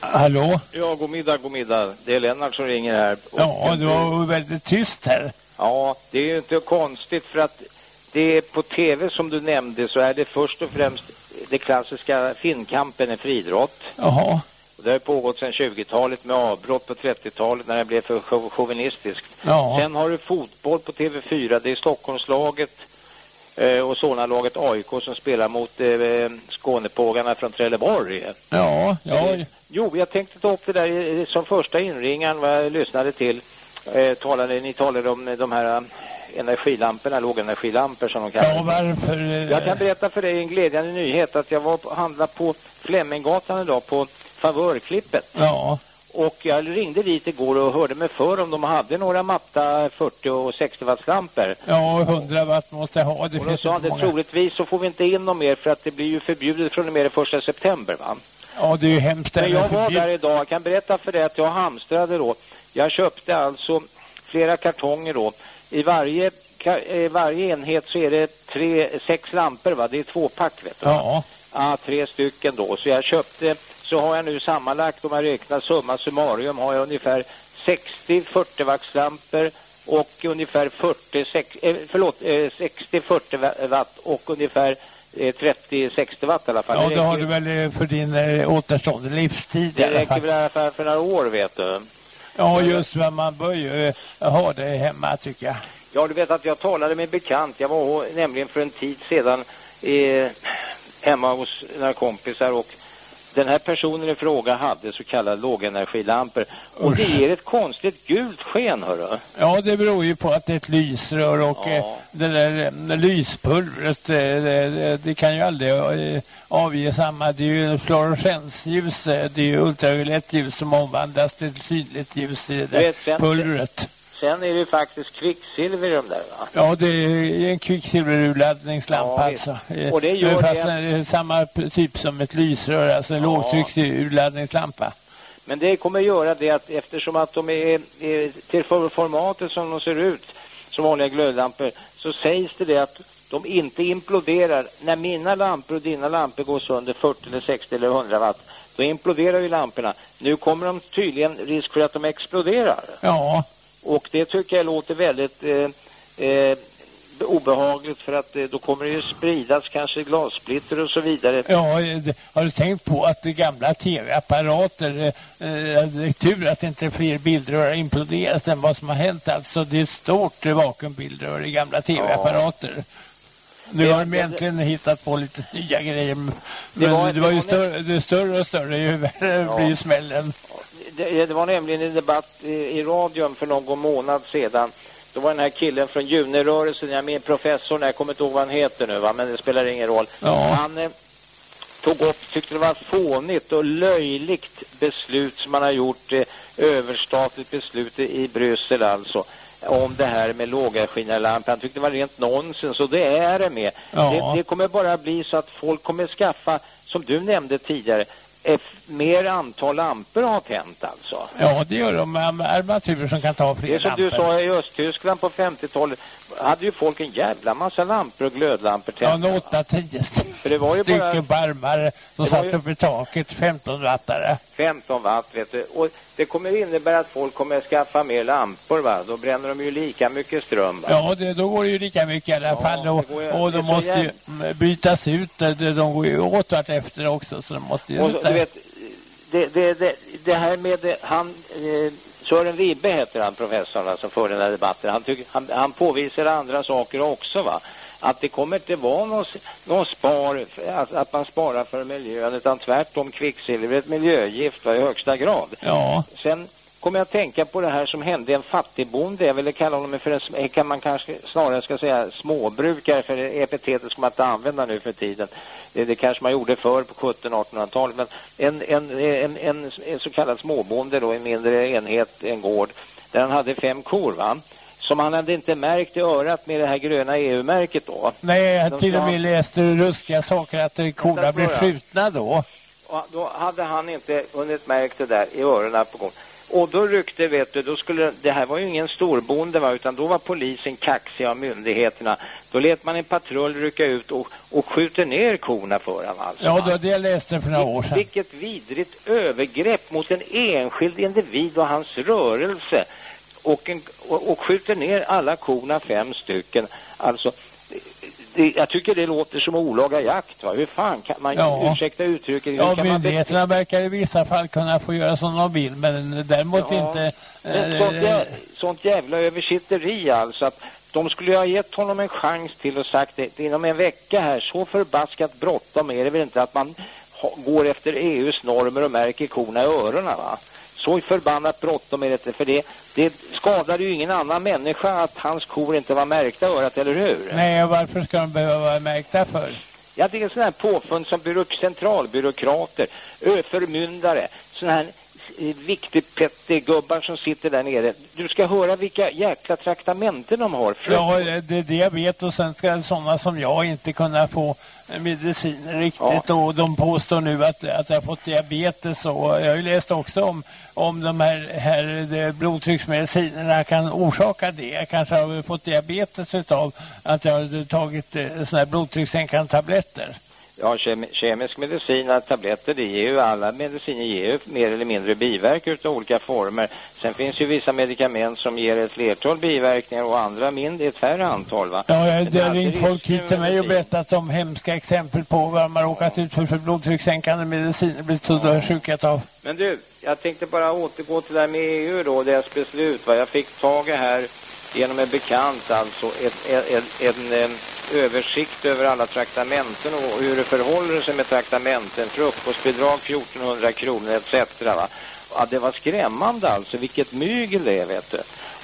Hallå? Ja, god middag, god middag. Det är Lennart som ringer här. Ja, det var väldigt tyst här. Ja, det är ju inte konstigt för att det är på tv som du nämnde så är det först och främst det klassiska finnkampen i friidrott. Jaha. Det har pågått sedan 20-talet med avbrott på 30-talet när det blev för chauvinistiskt. Ja. Sen har du fotboll på TV4. Det är Stockholmslaget eh, och Solnalaget AIK som spelar mot eh, Skånepågarna från Trelleborg. Ja, ja. Jo, jag tänkte ta upp det där som första inringaren vad jag lyssnade till. Eh, talade, ni talade om de här energilamporna, lågenergilampor som de kallar Ja, varför? eh, Jag kan berätta för dig en glädjande nyhet att jag var och handlade på Fleminggatan idag på favörklippet. Ja. Och jag ringde dit igår och hörde mig för om de hade några matta 40 och 60 watts lampor. Ja, 100 watt måste jag ha. Det och finns sa många. troligtvis så får vi inte in dem mer för att det blir ju förbjudet från och med det första september va? Ja, det är ju hemskt. Men jag var där idag, jag kan berätta för dig att jag hamstrade då. Jag köpte alltså flera kartonger då. I varje, ka- eh, varje enhet så är det tre, sex lampor va? Det är två pack vet du. Ja. Ja, tre stycken då. Så jag köpte, så har jag nu sammanlagt om jag räknar summa summarium har jag ungefär 60 40 wattslampor och ungefär 40, sex, eh, förlåt, eh, 60 40 watt och ungefär eh, 30 60 watt i alla fall. Ja, det det har du väl eh, för din eh, återstående livstid det räcker väl i alla fall för några år vet du. Ja, just vad man bör ju eh, ha det hemma tycker jag. Ja, du vet att jag talade med en bekant. Jag var nämligen för en tid sedan eh, hemma hos några kompisar och den här personen i fråga hade så kallade lågenergilampor. Och det ger ett konstigt gult sken, hörru. Ja, det beror ju på att det är ett lysrör och Ja. eh, det där eh, lyspulvret, eh, det, det, det kan ju aldrig avge samma. Det är ju fluorescensljus, det är ju ultraviolett ljus som omvandlas till synligt ljus i det där vet, pulvret. Sen är det ju faktiskt kvicksilver i de där, va? Ja, det är en kvicksilverurladdningslampa Ja, alltså. Och det gör Fast det- det samma typ som ett lysrör, alltså en lågtrycksurladdningslampa. Men det kommer göra det att eftersom att de är, är till formatet som de ser ut som vanliga glödlampor så sägs det det att de inte imploderar. När mina lampor och dina lampor går sönder 40 eller 60 eller 100 watt då imploderar ju lamporna. Nu kommer de tydligen risk för att de exploderar. Ja, Och det tycker jag låter väldigt eh, eh, obehagligt för att eh, då kommer det ju spridas kanske glassplitter och så vidare. ja eh, har du tänkt på att det gamla tv-apparater, eh, eh, det är tur att inte fler bildrör har imploderat än vad som har hänt. Alltså det är stort vakuumbildrör i gamla tv-apparater. Nu Det- har de äntligen hittat på lite nya grejer. Men Det det var- det ju var större, det större och större ju värre Ja. blir smällen. Det, det var nämligen en debatt i, i radion för någon månad sedan. Då var den här killen från Junerörelsen, jag med professorn, jag kommer inte ihåg vad han heter nu va, men det spelar ingen roll. Ja. Han eh, tog upp, tyckte det var fånigt och löjligt beslut som man har gjort eh, överstatligt beslut i Bryssel alltså om det här med lågenergilampor. Han tyckte det var rent nonsens och det är det med. Ja. Det, det kommer bara bli så att folk kommer skaffa, som du nämnde tidigare, mer antal lampor har tänt alltså. Ja, det gör de med armaturer som kan ta Det fler är som lampor. du sa i Östtyskland på 50-talet hade ju folk en jävla massa lampor och glödlampor Ja, tända. en åtta, tio För det var ju stycken bara armar som Det satt ju- uppe i taket, 15 wattare. 15 watt vet du. Och det kommer innebära att folk kommer att skaffa mer lampor va. Då bränner de ju lika mycket ström va. Ja, det, då går det ju lika mycket i alla Ja, fall. Och, det ju- och det de måste ju mm, bytas ut. De, går ju åt efter också, så de måste ju... Och så, du vet, det, det, det, det här med det, han, eh, Sören Ribbe heter han professorn va, som för den här debatten. Han, tycker, han, han påvisar andra saker också va. Att det kommer inte vara någon, någon spar, att, att man sparar för miljön utan tvärtom kvicksilver är ett miljögift va, i högsta grad. Ja, Sen kommer jag att tänka på det här som hände en fattigbonde. Jag ville kalla honom för en, sm- kan man kanske snarare ska säga småbrukare för det epitetet ska man inte använda nu för tiden. Det, det kanske man gjorde förr på 1700-1800-talet. Men en, en, en, en, en så kallad småbonde då, en mindre enhet, en gård, där han hade fem kor va. Som han hade inte märkt i örat med det här gröna EU-märket då. nej, jag till och med läste ruskiga saker att eh, korna jag? skjutna då. Och då hade han inte hunnit märkt det där i öronen på gång. Och då ryckte, vet du, då skulle, det här var ju ingen storbonde va, utan då var polisen kaxig av myndigheterna. Då lät man en patrull rycka ut och, och skjuter ner korna för honom alltså. Ja, var det läste för några år sedan. Vilket vidrigt övergrepp mot en enskild individ och hans rörelse. Och, en, och, och skjuter ner alla korna, fem stycken. Alltså, det, jag tycker det låter som olaga jakt. Va? Hur fan kan man, Ja. ursäkta uttrycket, Ja, kan myndigheterna verkar i vissa fall kunna få göra som de vill, men däremot Ja. inte... Men eh, sånt, jä sånt jävla översitteri alltså att de skulle ha gett honom en chans till och sagt det inom en vecka här, så förbaskat bråttom är det väl inte att man går efter EUs normer och märker korna i öronen va? Så förbannat bråttom är det inte, för det, det skadade ju ingen annan människa att hans kor inte var märkta örat, eller hur? Nej, och varför ska de behöva vara märkta för? Ja, det är en sån här påfund som byråk centralbyråkrater, ö, förmyndare, sån här eh, viktig pettigubbar som sitter där nere. Du ska höra vilka jäkla traktamenten de har. Ja, det är det jag vet och sen ska sådana som jag inte kunna få mediciner riktigt och de påstår nu att, att jag har fått diabetes och jag har ju läst också om, om de här, här de blodtrycksmedicinerna kan orsaka det. Jag kanske har fått diabetes utav att jag har tagit eh, sådana här blodtryckssänkande tabletter. Ja, kem kemisk medicin, och tabletter, det ger ju alla mediciner ger ju mer eller mindre biverkningar av olika former. Sen finns ju vissa medicament som ger ett flertal biverkningar och andra mindre, ett färre antal va? Ja, det har ringt folk hit till mig och berättat om hemska exempel på vad man råkat ut för, för blodtryckssänkande mediciner blivit så ja. sjuka av. Men du, jag tänkte bara återgå till det här med EU då, deras beslut. Va? Jag fick tag i här genom en bekant alltså ett, ett, ett, en översikt över alla traktamenten och hur det förhåller sig med traktamenten. Frukostbidrag 1400 kronor etc. Va? Ja, det var skrämmande alltså, vilket mygel det är vet du.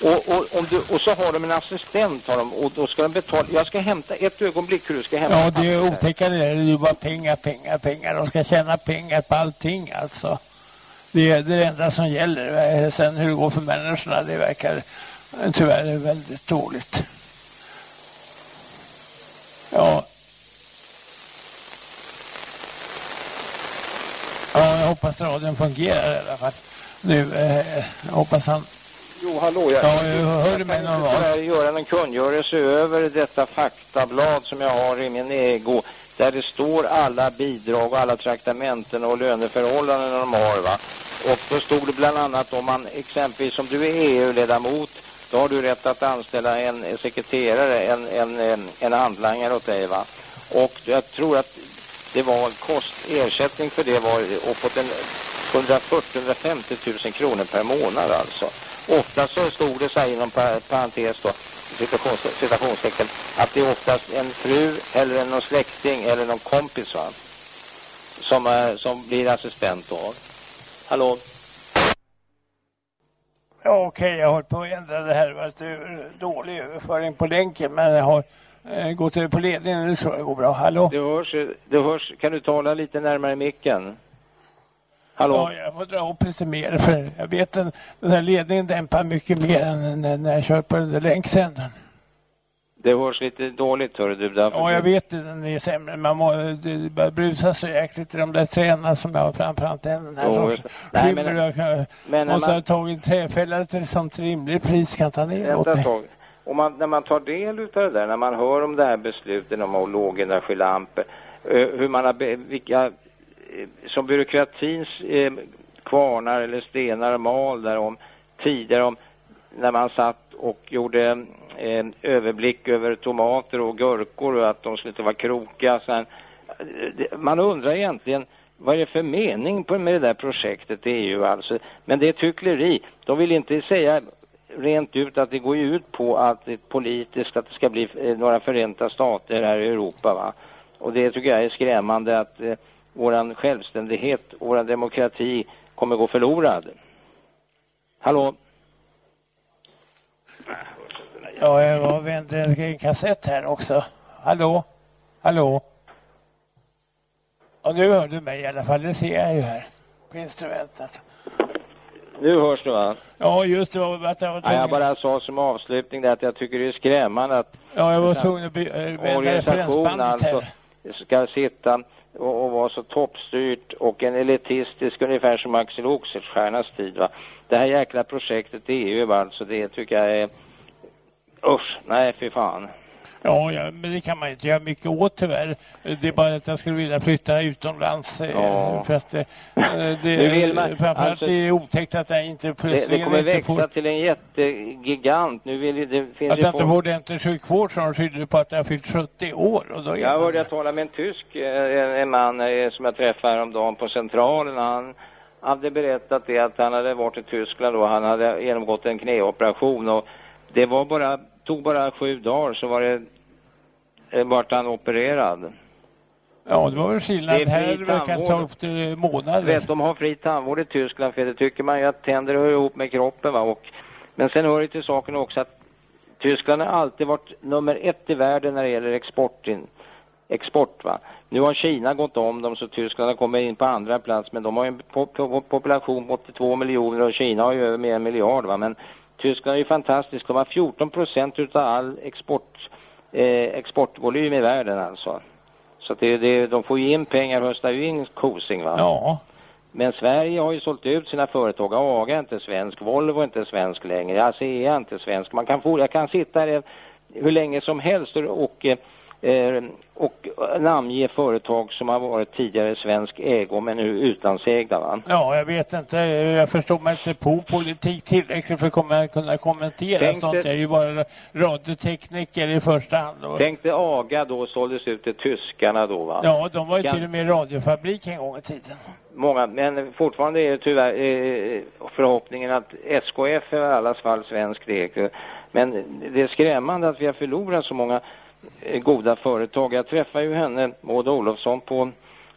Och, och, om du, och så har de en assistent har de, och då ska de betala. Jag ska hämta ett ögonblick hur du ska hämta Ja, det är otäcka det där. Det är bara pengar, pengar, pengar. De ska tjäna pengar på allting alltså. Det är det, enda som gäller. Sen hur det går för människorna, det verkar tyvärr väldigt dåligt. Ja. Ja, jag hoppas radion fungerar i alla fall. Nu, eh, jag hoppas han... Jo, hallå, jag, Ja, jag hör du mig kan inte göra en kungörelse över detta faktablad som jag har i min ego där det står alla bidrag och alla traktamenten och löneförhållanden de har va. Och då stod det bland annat om man exempelvis om du är EU-ledamot då har du rätt att anställa en sekreterare, en, en, en, handlangare åt dig va. Och jag tror att det var kost, ersättning för det var uppåt en 140-150 000 kronor per månad alltså. Ofta så stod det så här inom parentes då, citations- citationstecken, att det är oftast en fru eller någon släkting eller någon kompis va, som, är, som blir assistent då. Hallå? Ja, okej, jag har hållit på att ändra det här. Det var dålig överföring på länken, men jag har eh, gått över på ledningen. Nu tror jag det går bra. Hallå? Det hörs, det hörs, kan du tala lite närmare micken? Hallå? Ja, jag får dra upp lite mer för jag vet den, den här ledningen dämpar mycket mer än när, när jag kör på den där länksändaren. Det hörs lite dåligt hör du. Därför Ja, jag vet det, den är sämre. Man må, det börjar brusa så jäkligt i de där träna som jag har framför antennen här. Jo. Nej, men- jag kan, men måste man- ha tagit en träfälla till sånt rimligt pris kan ta ner åt ett mig. Och man, när man tar del utav det där, när man hör om det här besluten om lågenergilampor, eh, hur man har, vilka, eh, som byråkratins eh, kvarnar eller stenar mal där om tidigare om när man satt och gjorde en överblick över tomater och gurkor och att de skulle inte vara krokiga. Sen, eh, man undrar egentligen vad är det för mening på, med det där projektet i EU alltså. Men det är tyckleri. De vill inte säga rent ut att det går ju ut på att det är politiskt att det ska bli eh, några förenta stater här i Europa va. Och det tycker jag är skrämmande att eh, våran självständighet, våran demokrati kommer gå förlorad. Hallå? Ja, jag var vände en, kassett här också. Hallå? Hallå? Och nu hör du mig i alla fall, det ser jag ju här på instrumentet. Nu hörs du va? Ja, just det, var att jag var Ja, jag bara sa som avslutning där att jag tycker det är skrämmande att ja, jag var tvungen att by- äh, vända organisation referensbandet alltså ska sitta och, och vara så toppstyrt och en elitistisk ungefär som Axel Oxenstiernas tid va. Det här jäkla projektet EU va, alltså det tycker jag är usch, nej fy fan. Ja, ja, men det kan man inte göra mycket åt tyvärr. Det är bara att jag skulle vilja flytta utomlands. eh, Ja. För att eh, det, Nu vill man- framförallt alltså- det är otäckt att jag inte Det, plötsligt det kommer inte växa får, till en jättegigant. Nu vill det finns att jag inte får ordentlig sjukvård som skyller på att jag har fyllt 70 år. Och då Jag hörde jag tala med en tysk, eh, en, en man som jag träffade häromdagen på centralen. Han hade berättat det att han hade varit i Tyskland och han hade genomgått en knäoperation och det var bara, tog bara sju dagar så var det, eh, vart han opererad. Ja, det var väl skillnad. Här verkar det ta upp till månader. Vet, de har fri tandvård i Tyskland för det tycker man ju att tänder hör ihop med kroppen va. Och, men sen hör det till saken också att Tyskland har alltid varit nummer ett i världen när det gäller export, in, export va. Nu har Kina gått om dem så Tyskland har kommit in på andra plats men de har en po po population på 82 miljoner och Kina har ju över än en miljard va. Men Tyskland är ju fantastiskt. De har 14 procent utav all export, eh, exportvolym i världen alltså. Så att det, det, de får ju in pengar, höstar ju in kosing va. Ja, Men Sverige har ju sålt ut sina företag. AGA är inte svensk, Volvo är inte svensk längre, ASEA är inte svensk. Man kan få, jag kan sitta här hur länge som helst och, och, eh, och namnge företag som har varit tidigare svensk ägo men nu utlandsägda va. ja, jag vet inte. Jag förstår mig inte på politik tillräckligt för att kunna kommentera Tänk sånt. Jag är ju bara radiotekniker i första hand. Och, Tänk dig AGA då såldes ut till tyskarna då va. ja, de var ju Kan- till och med radiofabrik en gång i tiden. Många, men fortfarande är det tyvärr eh, förhoppningen att SKF är i alla fall svensk regel. Men det är skrämmande att vi har förlorat så många eh, goda företag. Jag träffade ju henne, Maud Olofsson, på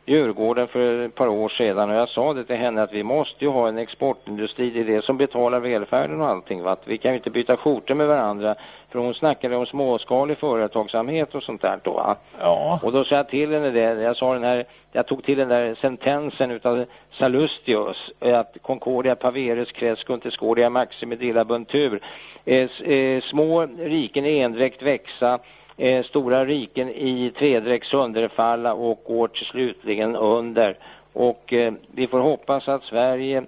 Djurgården för ett par år sedan och jag sa det till henne att vi måste ju ha en exportindustri, det är det som betalar välfärden och allting. Va? Vi kan ju inte byta skjortor med varandra för hon snackade om småskalig företagsamhet och sånt där då. Va? Ja, Och då sa jag till henne det, jag sa den här, jag tog till den där sentensen utav Salustius, eh, att Concordia paverus crescunt Discordia maximi dilla buntur. Eh, eh, små riken i endräkt växa, eh, stora riken i tredräkt sönderfalla och går till slutligen under. Och eh, vi får hoppas att Sverige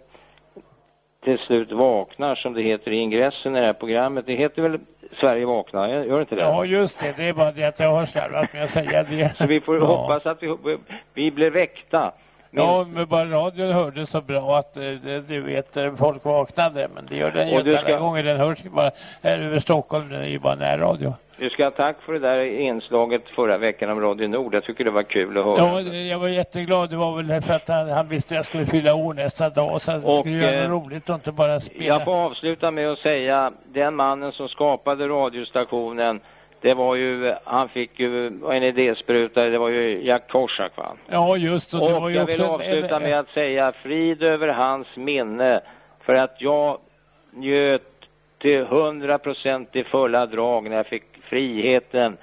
till slut vaknar som det heter i ingressen i det här programmet. Det heter väl Sverige vaknar, gör det inte det? ja, just det. Det är bara det att jag har slarvat med att säga det. Så vi får ja. hoppas att vi, vi blir väckta. Men, Ja, men bara radion hörde så bra att eh, det, du vet, eh, folk vaknade. Men det gör den ju inte du alla ska- gånger. Den hörs ju bara här över Stockholm. Den är ju bara närradio. Du ska ha tack för det där inslaget förra veckan om Radio Nord. Jag tycker det var kul att höra. Ja, jag var jätteglad. Det var väl för att han, han visste att jag skulle fylla år nästa dag. Så det Och, skulle göra eh, något roligt och inte bara spela. Jag får avsluta med att säga, den mannen som skapade radiostationen, det var ju, han fick ju en idésprutare, det var ju Jack Korsak va? Ja, just och Och jag vill avsluta en- med att säga frid över hans minne. För att jag njöt till hundra procent i fulla drag när jag fick friheten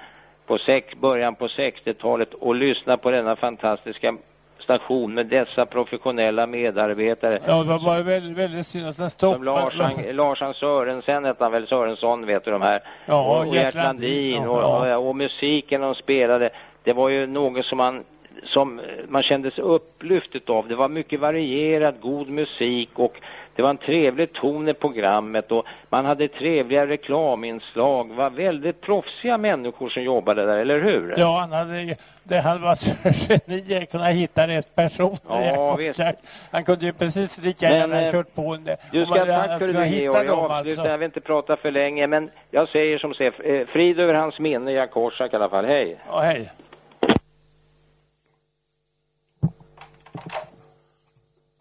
på sex, början på 60-talet och lyssna på denna fantastiska station med dessa professionella medarbetare. Ja, det var bara väldigt, väldigt synd att den stoppade. Larsan, Larsan Sörensen hette han väl, Sörensson vet du de här. Ja, och, och Gert Landin och, ja. och, och musiken de spelade. Det var ju något som man som man kände sig upplyftet av. Det var mycket varierad, god musik och det var en trevlig ton i programmet och man hade trevliga reklaminslag. Det var väldigt proffsiga människor som jobbade där, eller hur? Ja, han hade, det hade varit geni att kunna hitta rätt person. Ja, visst. Han kunde ju precis lika gärna ha eh, kört på en... Du om ska han- tack för det Georg. Jag dem avslutar, alltså. jag vill inte prata för länge men jag säger som säger, eh, frid över hans minne, jag Korsak i alla fall. Hej! Ja, hej.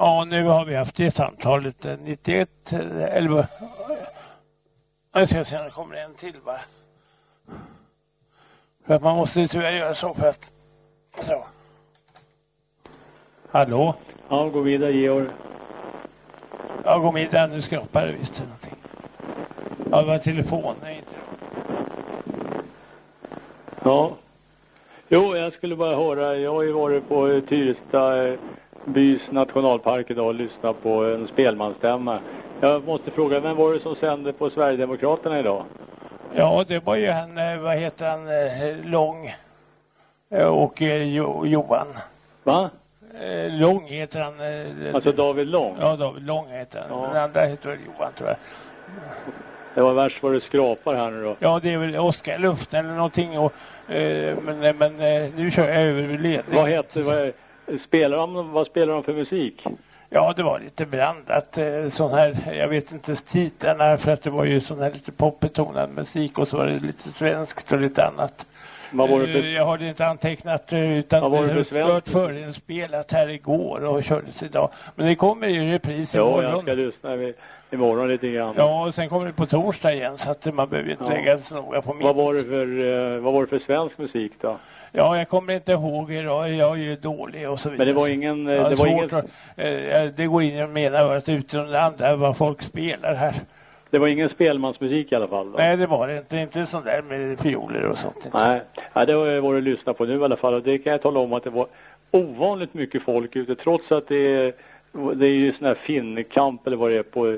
Ja, nu har vi haft det samtalet eh, 91, eh, 11... Jag ska se om det kommer en till bara. För att man måste tyvärr göra så för att... Så. Hallå? Ja, gå vidare Georg. Ja, med där, nu skrapar det visst någonting. Ja, det var telefon, nej inte Ja. Jo, jag skulle bara höra. Jag har ju varit på Tyresta eh, bys nationalpark idag och lyssnat på en spelmansstämma. Jag måste fråga, vem var det som sände på Sverigedemokraterna idag? Ja, det var ju han, eh, vad heter han, eh, Lång eh, och jo, Johan. Va? Lång heter han. Alltså David Lång? Ja, David Lång heter han. Ja. Den andra heter väl Johan tror jag. Det var värst vad du skrapar här nu då. Ja, det är väl Oskar luften eller någonting. Och, eh, men men eh, nu kör jag över ledning. Vad heter, vad, spelar de, vad spelar de för musik? Ja, det var lite blandat. eh, Sån här, jag vet inte titlarna för att det var ju sån här lite popbetonad musik och så var det lite svenskt och lite annat. Vad var det för- Eh, Jag har det inte antecknat eh, utan Vad var det för förinspelat här igår och kördes idag. Men det kommer ju i repris Ja, imorgon. jag ska lyssna imorgon lite grann. Ja, och sen kommer det på torsdag igen så att man behöver inte Ja. lägga så noga på min. Vad var det för, vad var det för svensk musik då? Ja, jag kommer inte ihåg idag. Jag är ju dålig och så vidare. Men det var ingen, eh, Ja, det var ingen, att- eh, det går in i ena örat utan det andra vad folk spelar här. det var ingen spelmansmusik i alla fall då? Nej, det var det inte. Inte sån där med fioler och sånt. Nej, Nej det var vad du lyssnar på nu i alla fall. Och det kan jag tala om att det var ovanligt mycket folk ute trots att det är, det är ju sån här finnkamp eller vad det är på,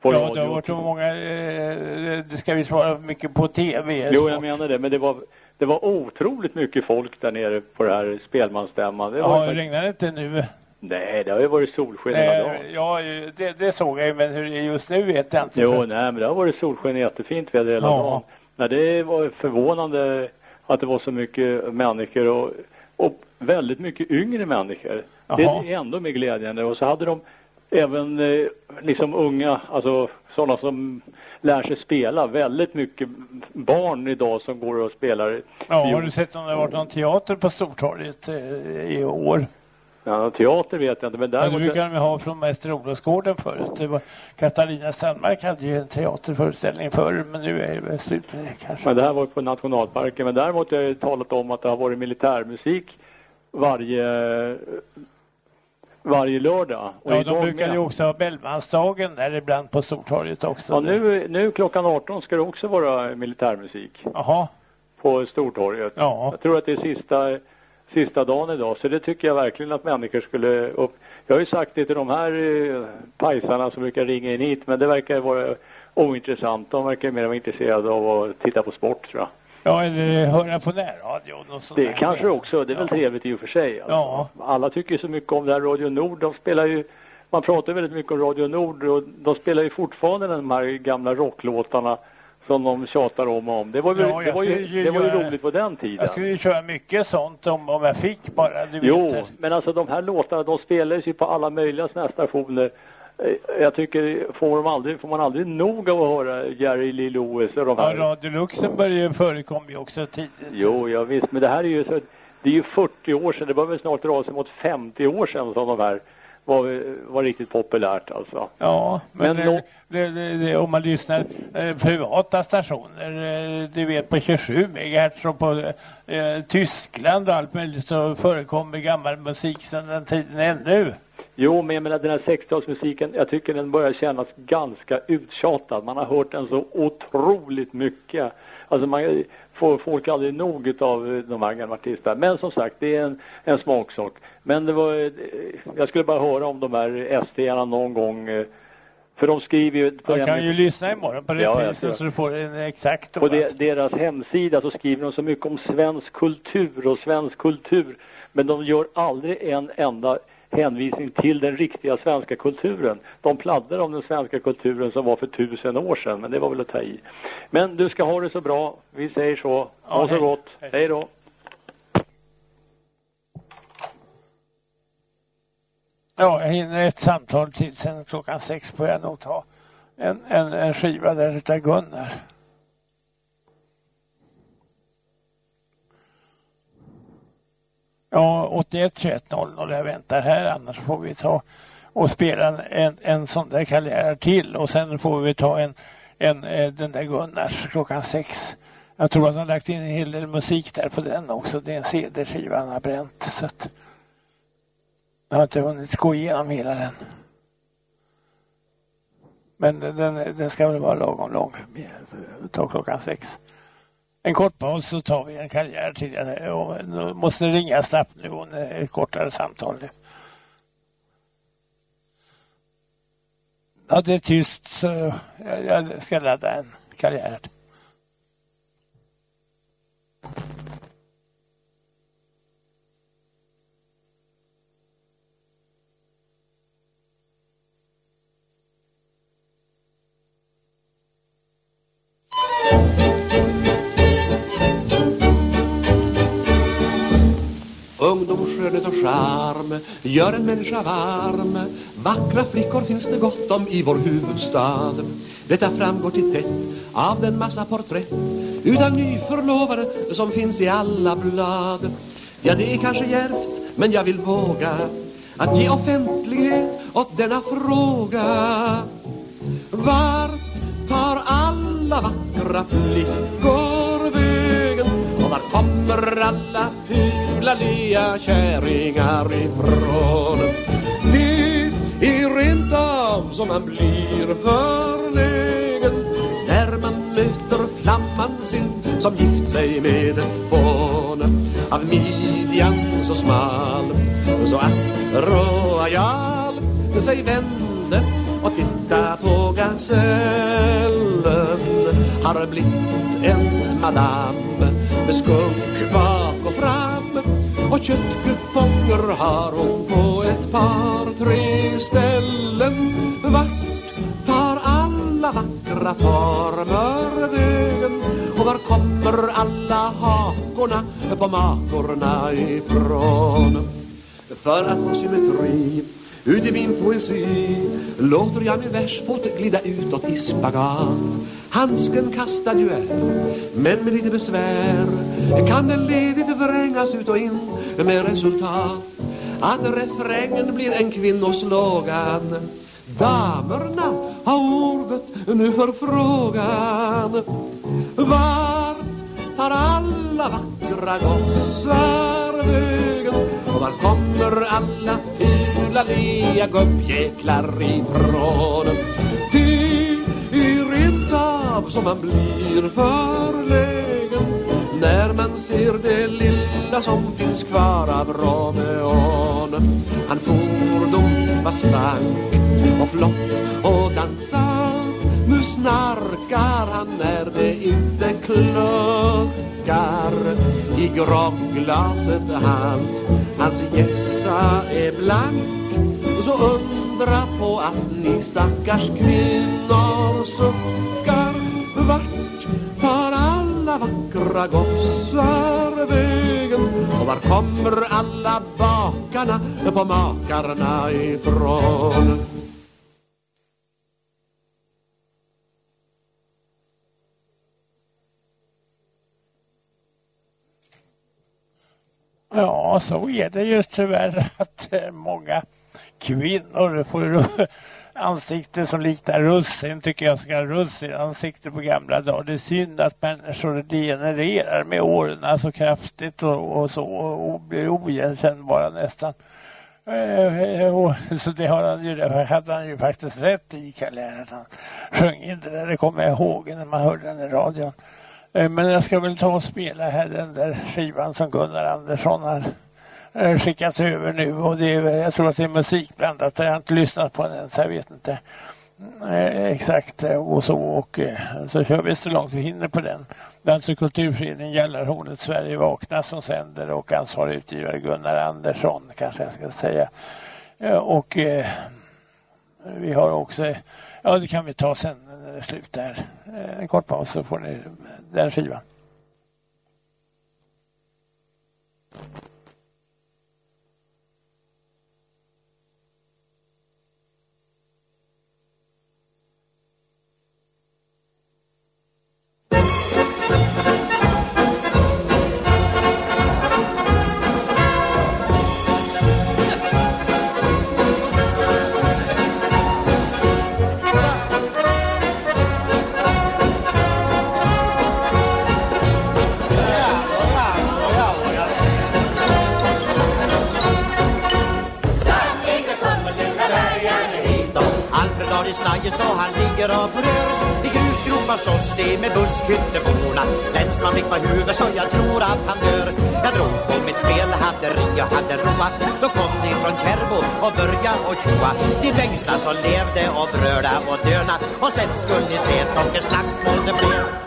på ja, radio. det har varit så många, eh, det ska vi svara mycket på tv. Jo, jag menar det. Men det var, det var otroligt mycket folk där nere på det här spelmansstämman. Det Ja, regnar det inte nu? Nej, det har ju varit solsken hela dagen. Ja, det, det såg jag ju, men hur det är just nu vet jag inte. Jo, För- nej, men det har varit solsken jättefint väder hela Ja. dagen. Nej, det var förvånande att det var så mycket människor och, och väldigt mycket yngre människor. Det Jaha. är ändå mer glädjande. Och så hade de även eh, liksom unga, alltså sådana som lär sig spela. Väldigt mycket barn idag som går och spelar. Ja, har du sett om det har varit någon teater på Stortorget eh, i år? Ja, teater vet jag inte, men Ja, det brukar de ju ha från Mäster Olofsgården förut. Var, Katarina Sandmark hade ju en teaterföreställning förr, men nu är det slut med det kanske. Men det här var ju på nationalparken. Men däremot har jag talat om att det har varit militärmusik varje, varje lördag. Och Ja, de brukar med. ju också ha Bellmansdagen där ibland på Stortorget också. Ja, nu, nu klockan 18 ska det också vara militärmusik. Jaha. På Stortorget. Ja. Jag tror att det är sista, sista dagen idag. Så det tycker jag verkligen att människor skulle upp. Jag har ju sagt det till de här eh, pajsarna som brukar ringa in hit. Men det verkar vara ointressant. De verkar mer vara intresserade av att titta på sport tror jag. Ja, eller höra på närradion och sånt Det kanske också, det är väl trevligt i och för sig. Alltså. Ja. Alla tycker ju så mycket om det här Radio Nord. De spelar ju, man pratar väldigt mycket om Radio Nord och de spelar ju fortfarande de här gamla rocklåtarna som de tjatar om och om. Det var, ju- Ja, det var, ju, ju det var ju göra- roligt på den tiden. Jag skulle ju köra mycket sånt om, om jag fick bara. Du Jo, vet. men alltså de här låtarna de spelas ju på alla möjliga såna här stationer. Eh, Jag tycker, får, de aldrig, får man aldrig nog av att höra Jerry Lee Lewis och de Ja, här? Radio Luxemburg förekom ju också tidigt. Jo, ja, visst, men det här är ju så, det är ju 40 år sedan, det börjar väl snart dra sig mot 50 år sedan som de här var, var riktigt populärt alltså. Ja, men, Men det, det, det, om man lyssnar eh, privata stationer, eh, du vet på 27 MHz och på eh, Tyskland och allt möjligt så förekommer gammal musik sedan den tiden ännu. Jo, men jag menar den här 60-talsmusiken, jag tycker den börjar kännas ganska uttjatad. Man har hört den så otroligt mycket. Alltså man, får folk aldrig nog av de här gamla artisterna. Men som sagt, det är en, en smaksak. Men det var, jag skulle bara höra om de här ST-arna någon gång. eh, För de skriver ju... på Jag kan en- ju lyssna imorgon på Ja, reprisen tror. så du får en exakt På de, deras hemsida så skriver de så mycket om svensk kultur och svensk kultur. Men de gör aldrig en enda hänvisning till den riktiga svenska kulturen. De pladdar om den svenska kulturen som var för tusen år sedan, men det var väl att ta i. Men du ska ha det så bra. Vi säger så. Ha Ja, så hej. gott. Hej. Hej då. Ja, jag hinner ett samtal till sen klockan sex får jag nog ta en, en, en skiva där utav Gunnar. Ja, 81 21 00 jag väntar här annars får vi ta och spela en, en, en sån där kalär till och sen får vi ta en, en eh, den där Gunnars klockan sex. Jag tror att han har lagt in en hel del musik där på den också. Det är en CD-skiva han har bränt. Så att jag har inte hunnit gå igenom hela den. Men den, den, den ska väl vara lagom lång. Ta klockan sex. En kort paus så tar vi en karriär till. Och nu måste ringa snabbt nu och eh, ett kortare samtal nu. Ja, det är tyst så jag, jag ska ladda en karriär. Ungdom, skönhet och charm gör en människa varm. Vackra flickor finns det gott om i vår huvudstad. Detta framgår till tätt av den massa porträtt Utav nyförlovade som finns i alla blad. Ja, det är kanske djärvt, men jag vill våga Att ge offentlighet åt denna fråga. Vart tar alla vackra flickor var kommer alla fula lea käringar ifrån? Det är rent av som man blir förlägen När man möter flamman sin som gift sig med ett fån. Av midjan så smal så att Royal sig vände och titta på gasellen. Har blivit en madame med skunk bak och fram Och köttkuponger har hon på ett par, tre ställen Vart tar alla vackra former vägen? Och var kommer alla hakorna på makorna ifrån? För att få symmetri ut i min poesi låter jag min versfot glida utåt i spagat. Handsken kastad ju är, men med lite besvär kan den ledigt vrängas ut och in med resultat att refrängen blir en kvinnoslogan. Damerna har ordet nu för frågan. Vart tar alla vackra gossar vägen? Och var kommer alla fula lia gubbjäklar ifrån? Som man blir förlägen när man ser det lilla som finns kvar av Romeon. Han fordom var slank och flott och dansant. Nu snarkar han när det inte kluckar i grogglaset hans. Hans gässa är blank så undra på att ni stackars kvinnor suckar vart tar alla vackra gossar vägen? Och var kommer alla bakarna på makarna ifrån? Ja, så är det ju tyvärr att eh, många kvinnor får ansikte som liknar russin tycker jag ska ha russin ansikte på gamla dagar. Det är synd att människor degenererar med åren så kraftigt och, och så och blir oigenkännbara nästan. Eh, så det har han ju, hade han ju faktiskt rätt i, Kalle. Han sjöng inte det, det kommer jag ihåg när man hörde den i radion. Eh, men jag ska väl ta och spela här den där skivan som Gunnar Andersson har Eh, skickas över nu och det är, jag tror att det är musik blandat, Jag har inte lyssnat på den så jag vet inte eh, exakt eh, och så och så kör vi så långt vi hinner på den. Dans och kulturföreningen Gällarhornet Sverige vakna som sänder och ansvarig utgivare Gunnar Andersson kanske jag ska säga. Och vi har också, ja det kan vi ta sen när det är slut där. En kort paus så får ni den skivan. Med busskytteborna Den som fick på huvudet så jag tror att han dör. Jag drog på mitt spel, hade ring, jag hade roa. Då kom de från Kärbo och börja och tjoa. De bängsla så levde och bröda och döna. Och sen skulle ni se vilket slagsmål det blev.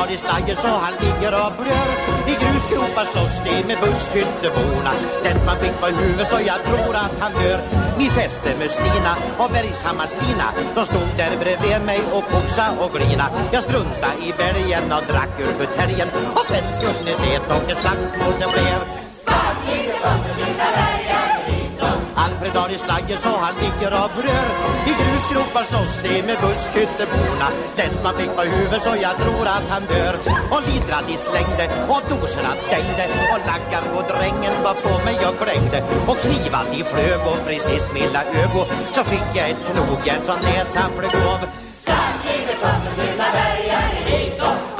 Glad i slaget så han ligger och blör I grusgropar slåss de med busskytteborna. Den som han fick på huvudet så jag tror att han dör. Min fäste med Stina och Bergshammars Lina De stod där bredvid mig och boxa' och glina Jag strunta i bergen och drack ur buteljen. Och sen skulle ni se ett slagsmål det blev. Alfred har i slaget så han ligger och brör I grusgropar slåss de med busskytteborna. Den som han fick på huvudet så jag tror att han dör. Och lidrar de slängde och doserna dängde. Och laggar på drängen var på mig och klängde. Och knivar de flög och precis milla ögon Så fick jag ett knogjärn som näsan flög av.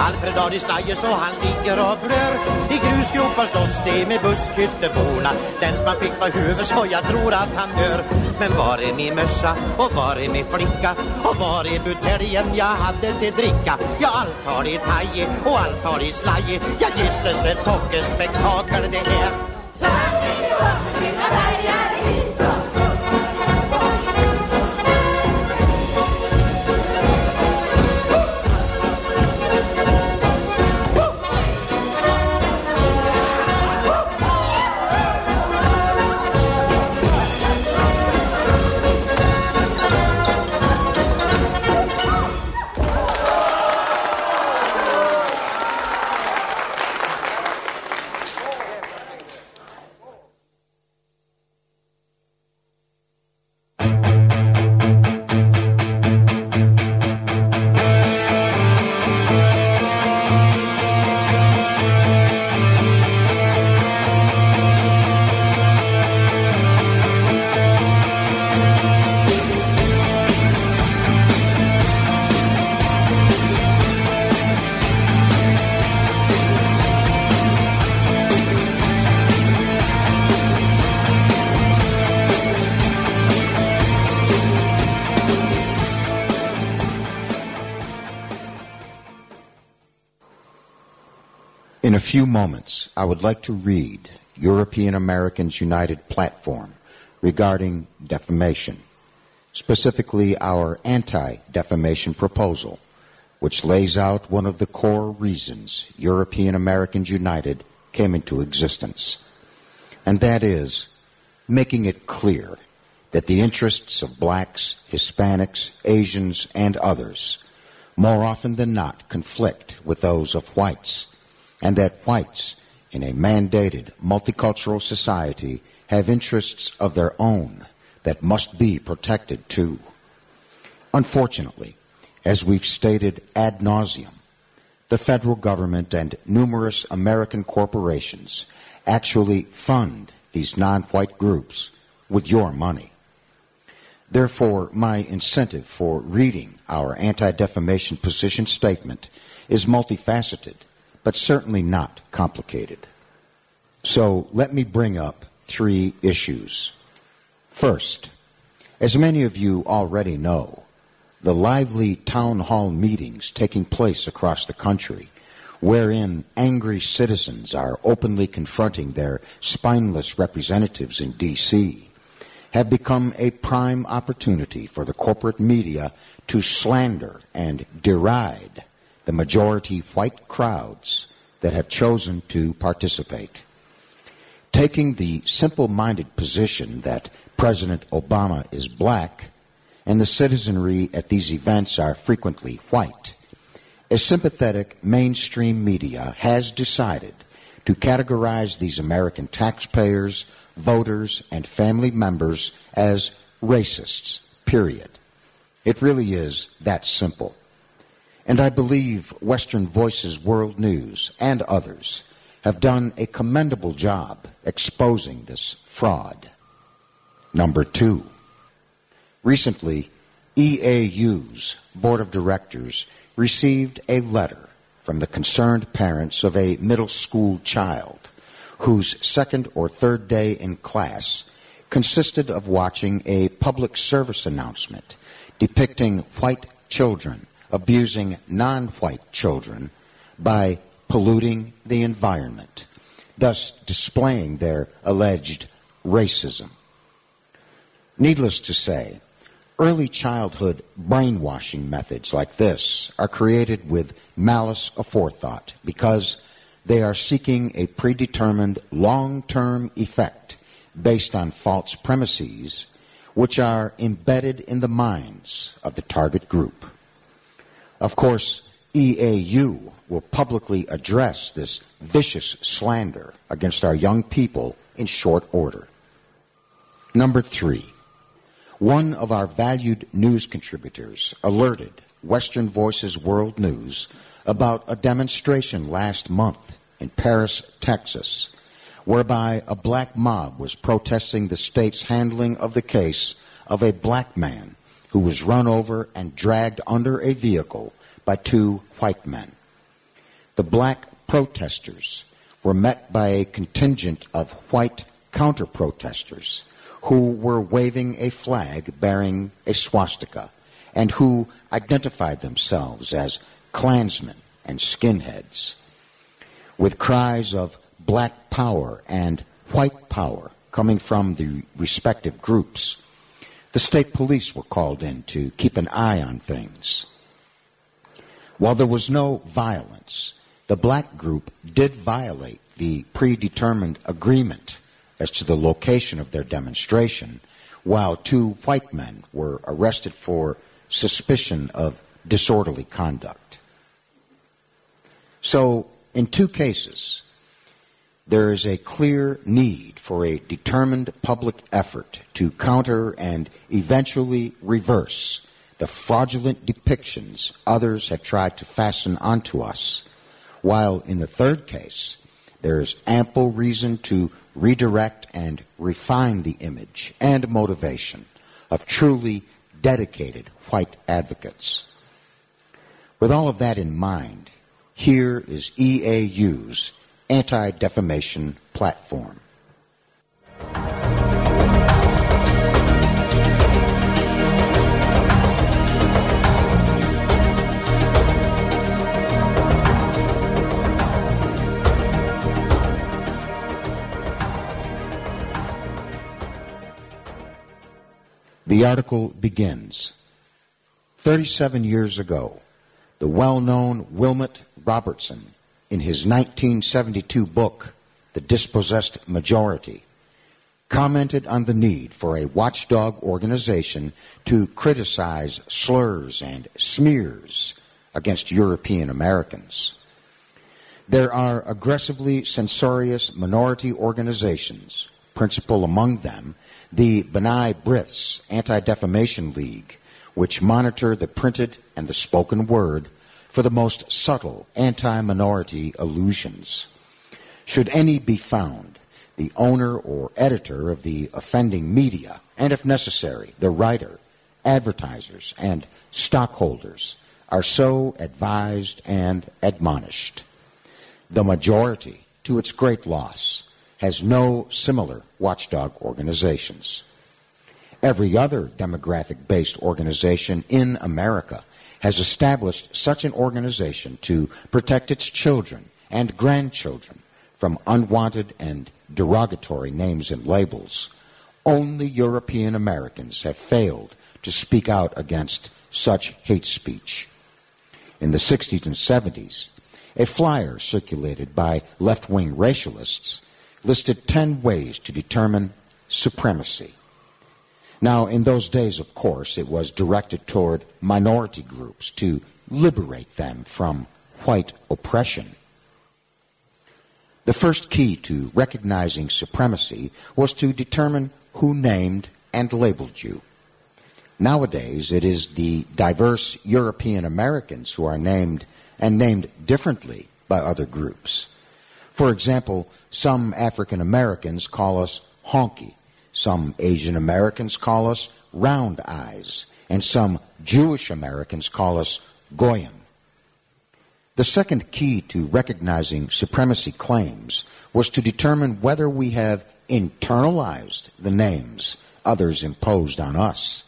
Alfred har i slaget så han ligger och blör I grusgropar slåss de med busskytteborna. Den som han fick på huvudet så jag tror att han dör. Men var är min mössa och var är min flicka? Och var är buteljen jag hade till dricka? Ja allt har det taje och allt har det slaje. Ja gisses ett tockespektakel det är In a few moments, I would like to read European Americans United platform regarding defamation, specifically our anti-defamation proposal, which lays out one of the core reasons European Americans United came into existence. And that is making it clear that the interests of blacks, Hispanics, Asians, and others more often than not conflict with those of whites, and that whites in a mandated multicultural society have interests of their own that must be protected too. Unfortunately, as we've stated ad nauseum, the federal government and numerous American corporations actually fund these non-white groups with your money. Therefore, my incentive for reading our anti-defamation position statement is multifaceted, but certainly not complicated. So let me bring up three issues. First, as many of you already know, the lively town hall meetings taking place across the country, wherein angry citizens are openly confronting their spineless representatives in D.C., have become a prime opportunity for the corporate media to slander and deride the majority white crowds that have chosen to participate. Taking the simple minded position that President Obama is black and the citizenry at these events are frequently white, a sympathetic mainstream media has decided to categorize these American taxpayers, voters, and family members as racists, period. It really is that simple. And I believe Western Voices World News and others have done a commendable job exposing this fraud. Number two, recently, EAU's Board of Directors received a letter from the concerned parents of a middle school child whose second or third day in class consisted of watching a public service announcement depicting white children abusing non white children by polluting the environment, thus displaying their alleged racism. Needless to say, early childhood brainwashing methods like this are created with malice aforethought because they are seeking a predetermined long term effect based on false premises which are embedded in the minds of the target group. Of course, EAU will publicly address this vicious slander against our young people in short order. Number three, one of our valued news contributors alerted Western Voices World News about a demonstration last month in Paris, Texas, whereby a black mob was protesting the state's handling of the case of a black man who was run over and dragged under a vehicle by two white men. The black protesters were met by a contingent of white counter protesters who were waving a flag bearing a swastika and who identified themselves as Klansmen and skinheads. With cries of black power and white power coming from the respective groups, the state police were called in to keep an eye on things. While there was no violence, the black group did violate the predetermined agreement as to the location of their demonstration, while two white men were arrested for suspicion of disorderly conduct. So, in two cases, there is a clear need for a determined public effort to counter and eventually reverse the fraudulent depictions others have tried to fasten onto us, while in the third case, there is ample reason to redirect and refine the image and motivation of truly dedicated white advocates. With all of that in mind, here is EAU's anti defamation platform. The article begins 37 years ago, the well known Wilmot Robertson in his 1972 book, The Dispossessed Majority, commented on the need for a watchdog organization to criticize slurs and smears against European Americans. There are aggressively censorious minority organizations, principal among them the B'nai B'rith's Anti Defamation League, which monitor the printed and the spoken word for the most subtle anti minority allusions. Should any be found, the owner or editor of the offending media, and if necessary, the writer, advertisers, and stockholders are so advised and admonished. The majority, to its great loss, has no similar watchdog organizations. Every other demographic based organization in America has established such an organization to protect its children and grandchildren from unwanted and derogatory names and labels. Only European Americans have failed to speak out against such hate speech. In the 60s and 70s, a flyer circulated by left wing racialists listed 10 ways to determine supremacy. Now, in those days, of course, it was directed toward minority groups to liberate them from white oppression. The first key to recognizing supremacy was to determine who named and labeled you. Nowadays, it is the diverse European Americans who are named and named differently by other groups. For example, some African Americans call us honky, some Asian Americans call us round eyes, and some Jewish Americans call us goyim. The second key to recognizing supremacy claims was to determine whether we have internalized the names others imposed on us.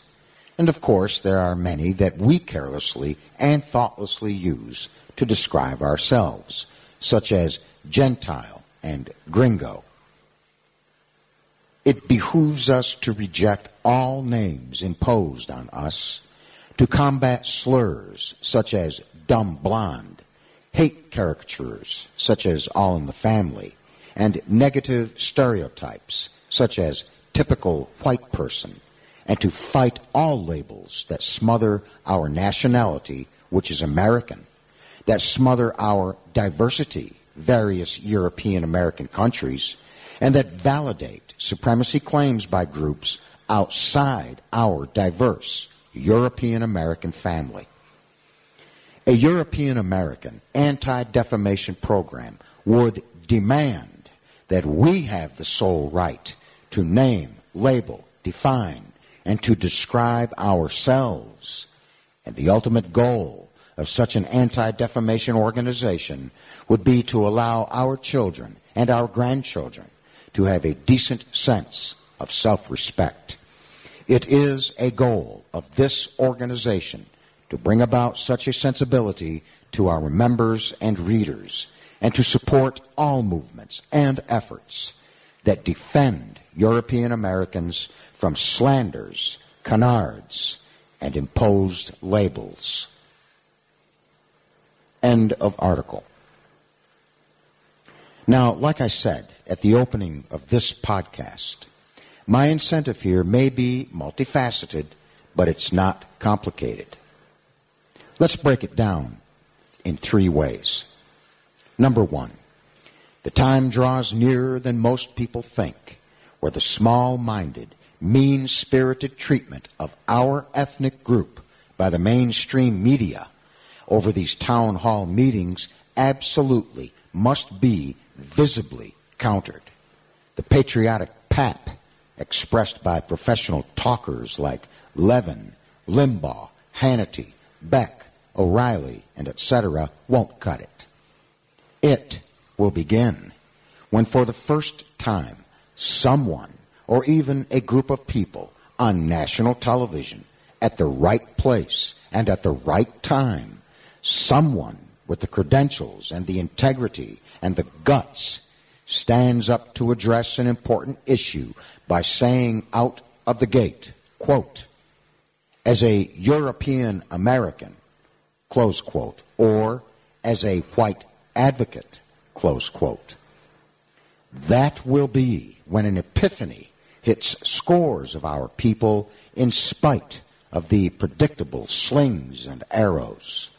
And of course, there are many that we carelessly and thoughtlessly use to describe ourselves, such as Gentile and Gringo. It behooves us to reject all names imposed on us, to combat slurs such as dumb blonde, hate caricatures such as all in the family, and negative stereotypes such as typical white person, and to fight all labels that smother our nationality, which is American, that smother our diversity, various European American countries, and that validate supremacy claims by groups outside our diverse European American family. A European American anti defamation program would demand that we have the sole right to name, label, define, and to describe ourselves. And the ultimate goal of such an anti defamation organization would be to allow our children and our grandchildren to have a decent sense of self respect. It is a goal of this organization to bring about such a sensibility to our members and readers and to support all movements and efforts that defend European Americans from slanders, canards, and imposed labels. End of article. Now, like I said at the opening of this podcast, my incentive here may be multifaceted, but it's not complicated. Let's break it down in three ways. Number one, the time draws nearer than most people think, where the small minded, mean spirited treatment of our ethnic group by the mainstream media over these town hall meetings absolutely must be visibly countered. The patriotic pap expressed by professional talkers like Levin, Limbaugh, Hannity, Beck, O'Reilly, and etc. won't cut it. It will begin when, for the first time, someone or even a group of people on national television at the right place and at the right time, someone with the credentials and the integrity and the guts stands up to address an important issue by saying out of the gate, quote, as a European American, close quote, or as a white advocate, close quote. That will be when an epiphany hits scores of our people in spite of the predictable slings and arrows.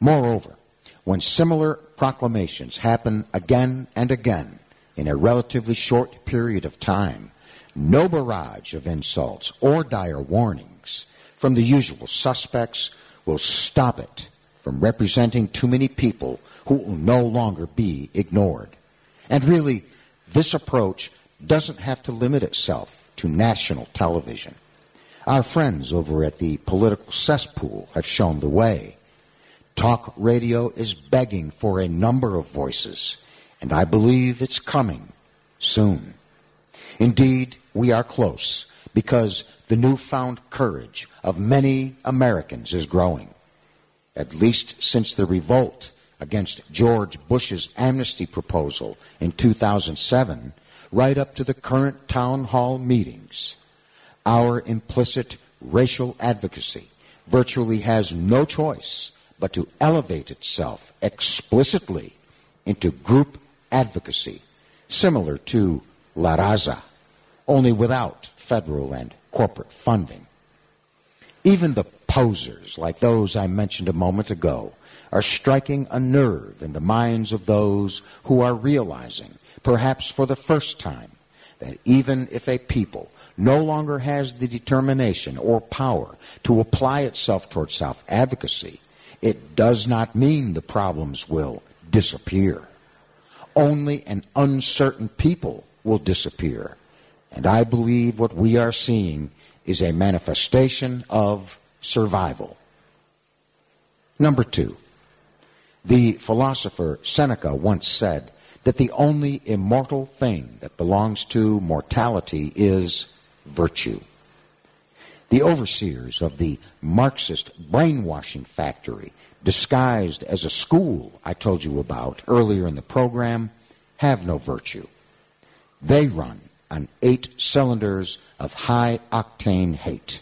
Moreover, when similar proclamations happen again and again in a relatively short period of time, no barrage of insults or dire warnings from the usual suspects will stop it from representing too many people who will no longer be ignored. And really, this approach doesn't have to limit itself to national television. Our friends over at the political cesspool have shown the way. Talk radio is begging for a number of voices, and I believe it's coming soon. Indeed, we are close because the newfound courage of many Americans is growing. At least since the revolt against George Bush's amnesty proposal in 2007, right up to the current town hall meetings, our implicit racial advocacy virtually has no choice but to elevate itself explicitly into group advocacy, similar to La Raza, only without federal and corporate funding. Even the posers, like those I mentioned a moment ago, are striking a nerve in the minds of those who are realizing, perhaps for the first time, that even if a people no longer has the determination or power to apply itself towards self advocacy, it does not mean the problems will disappear. Only an uncertain people will disappear. And I believe what we are seeing is a manifestation of survival. Number two, the philosopher Seneca once said that the only immortal thing that belongs to mortality is virtue. The overseers of the Marxist brainwashing factory, disguised as a school I told you about earlier in the program, have no virtue. They run on eight cylinders of high octane hate.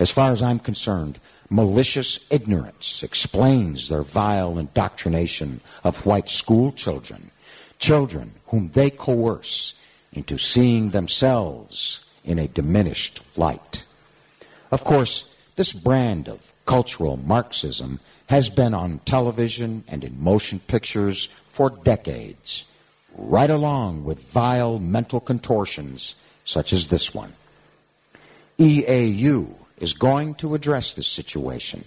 As far as I'm concerned, malicious ignorance explains their vile indoctrination of white school children, children whom they coerce into seeing themselves in a diminished light. Of course, this brand of cultural Marxism has been on television and in motion pictures for decades, right along with vile mental contortions such as this one. EAU is going to address this situation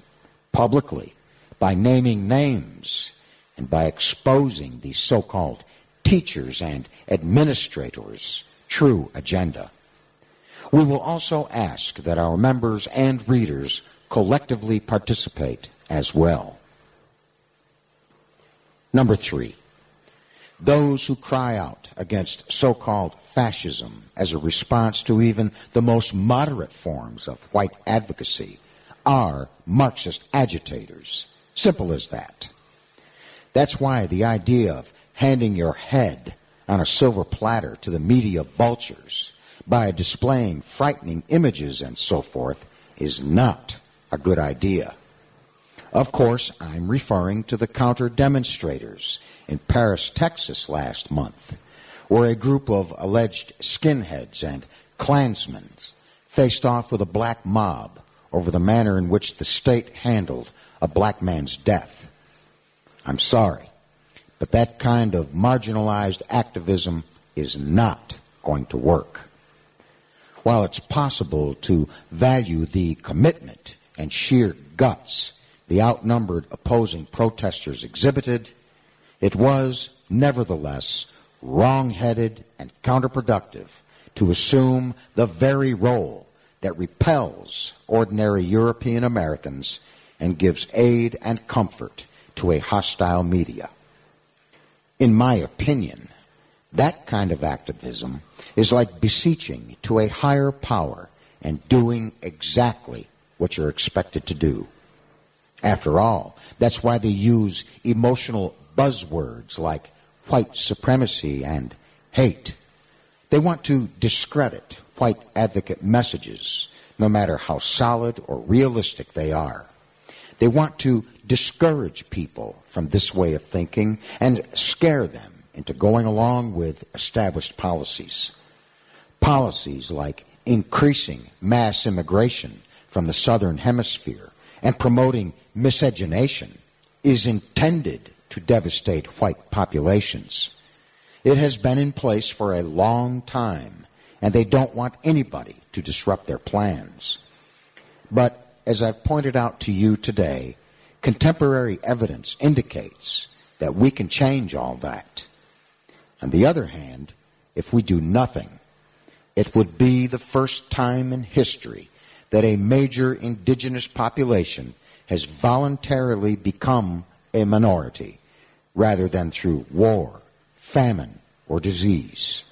publicly by naming names and by exposing the so called teachers and administrators' true agenda. We will also ask that our members and readers collectively participate as well. Number three, those who cry out against so called fascism as a response to even the most moderate forms of white advocacy are Marxist agitators. Simple as that. That's why the idea of handing your head on a silver platter to the media vultures by displaying frightening images and so forth is not a good idea. Of course, I'm referring to the counter demonstrators in Paris, Texas last month, where a group of alleged skinheads and Klansmen faced off with a black mob over the manner in which the state handled a black man's death. I'm sorry, but that kind of marginalized activism is not going to work while it's possible to value the commitment and sheer guts the outnumbered opposing protesters exhibited, it was, nevertheless, wrong headed and counterproductive to assume the very role that repels ordinary European Americans and gives aid and comfort to a hostile media. In my opinion, that kind of activism is like beseeching to a higher power and doing exactly what you're expected to do. After all, that's why they use emotional buzzwords like white supremacy and hate. They want to discredit white advocate messages, no matter how solid or realistic they are. They want to discourage people from this way of thinking and scare them into going along with established policies policies like increasing mass immigration from the southern hemisphere and promoting miscegenation is intended to devastate white populations. It has been in place for a long time, and they don't want anybody to disrupt their plans. But as I've pointed out to you today, contemporary evidence indicates that we can change all that. On the other hand, if we do nothing, it would be the first time in history that a major indigenous population has voluntarily become a minority rather than through war, famine, or disease.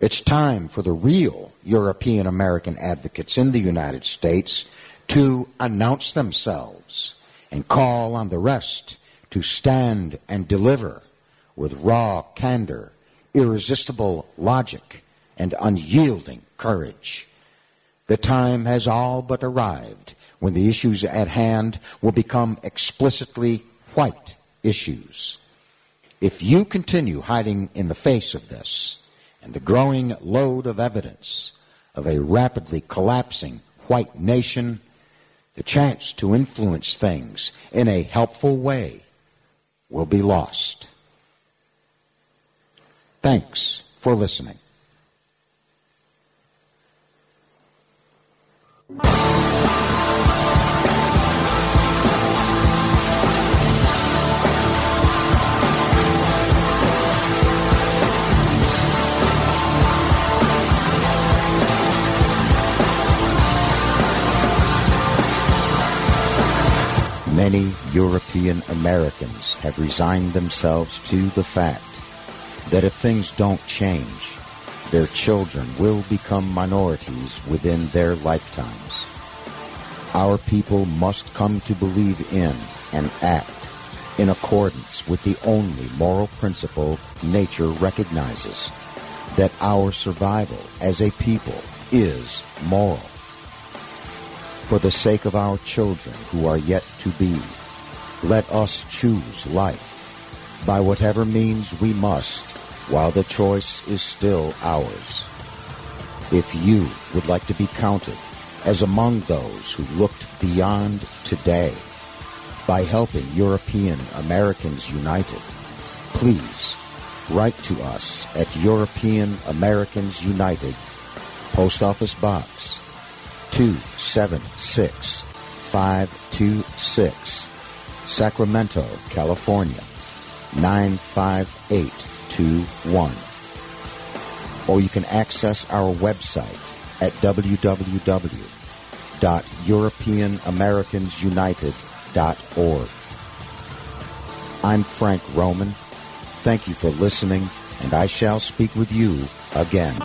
It's time for the real European American advocates in the United States to announce themselves and call on the rest to stand and deliver with raw candor, irresistible logic, and unyielding courage. The time has all but arrived when the issues at hand will become explicitly white issues. If you continue hiding in the face of this and the growing load of evidence of a rapidly collapsing white nation, the chance to influence things in a helpful way will be lost. Thanks for listening. Many European Americans have resigned themselves to the fact that if things don't change, their children will become minorities within their lifetimes. Our people must come to believe in and act in accordance with the only moral principle nature recognizes, that our survival as a people is moral for the sake of our children who are yet to be. Let us choose life by whatever means we must while the choice is still ours. If you would like to be counted as among those who looked beyond today by helping European Americans United, please write to us at European Americans United, Post Office Box 276526, Sacramento, California 95821. Or you can access our website at www.europeanamericans.united.org. I'm Frank Roman. Thank you for listening, and I shall speak with you again.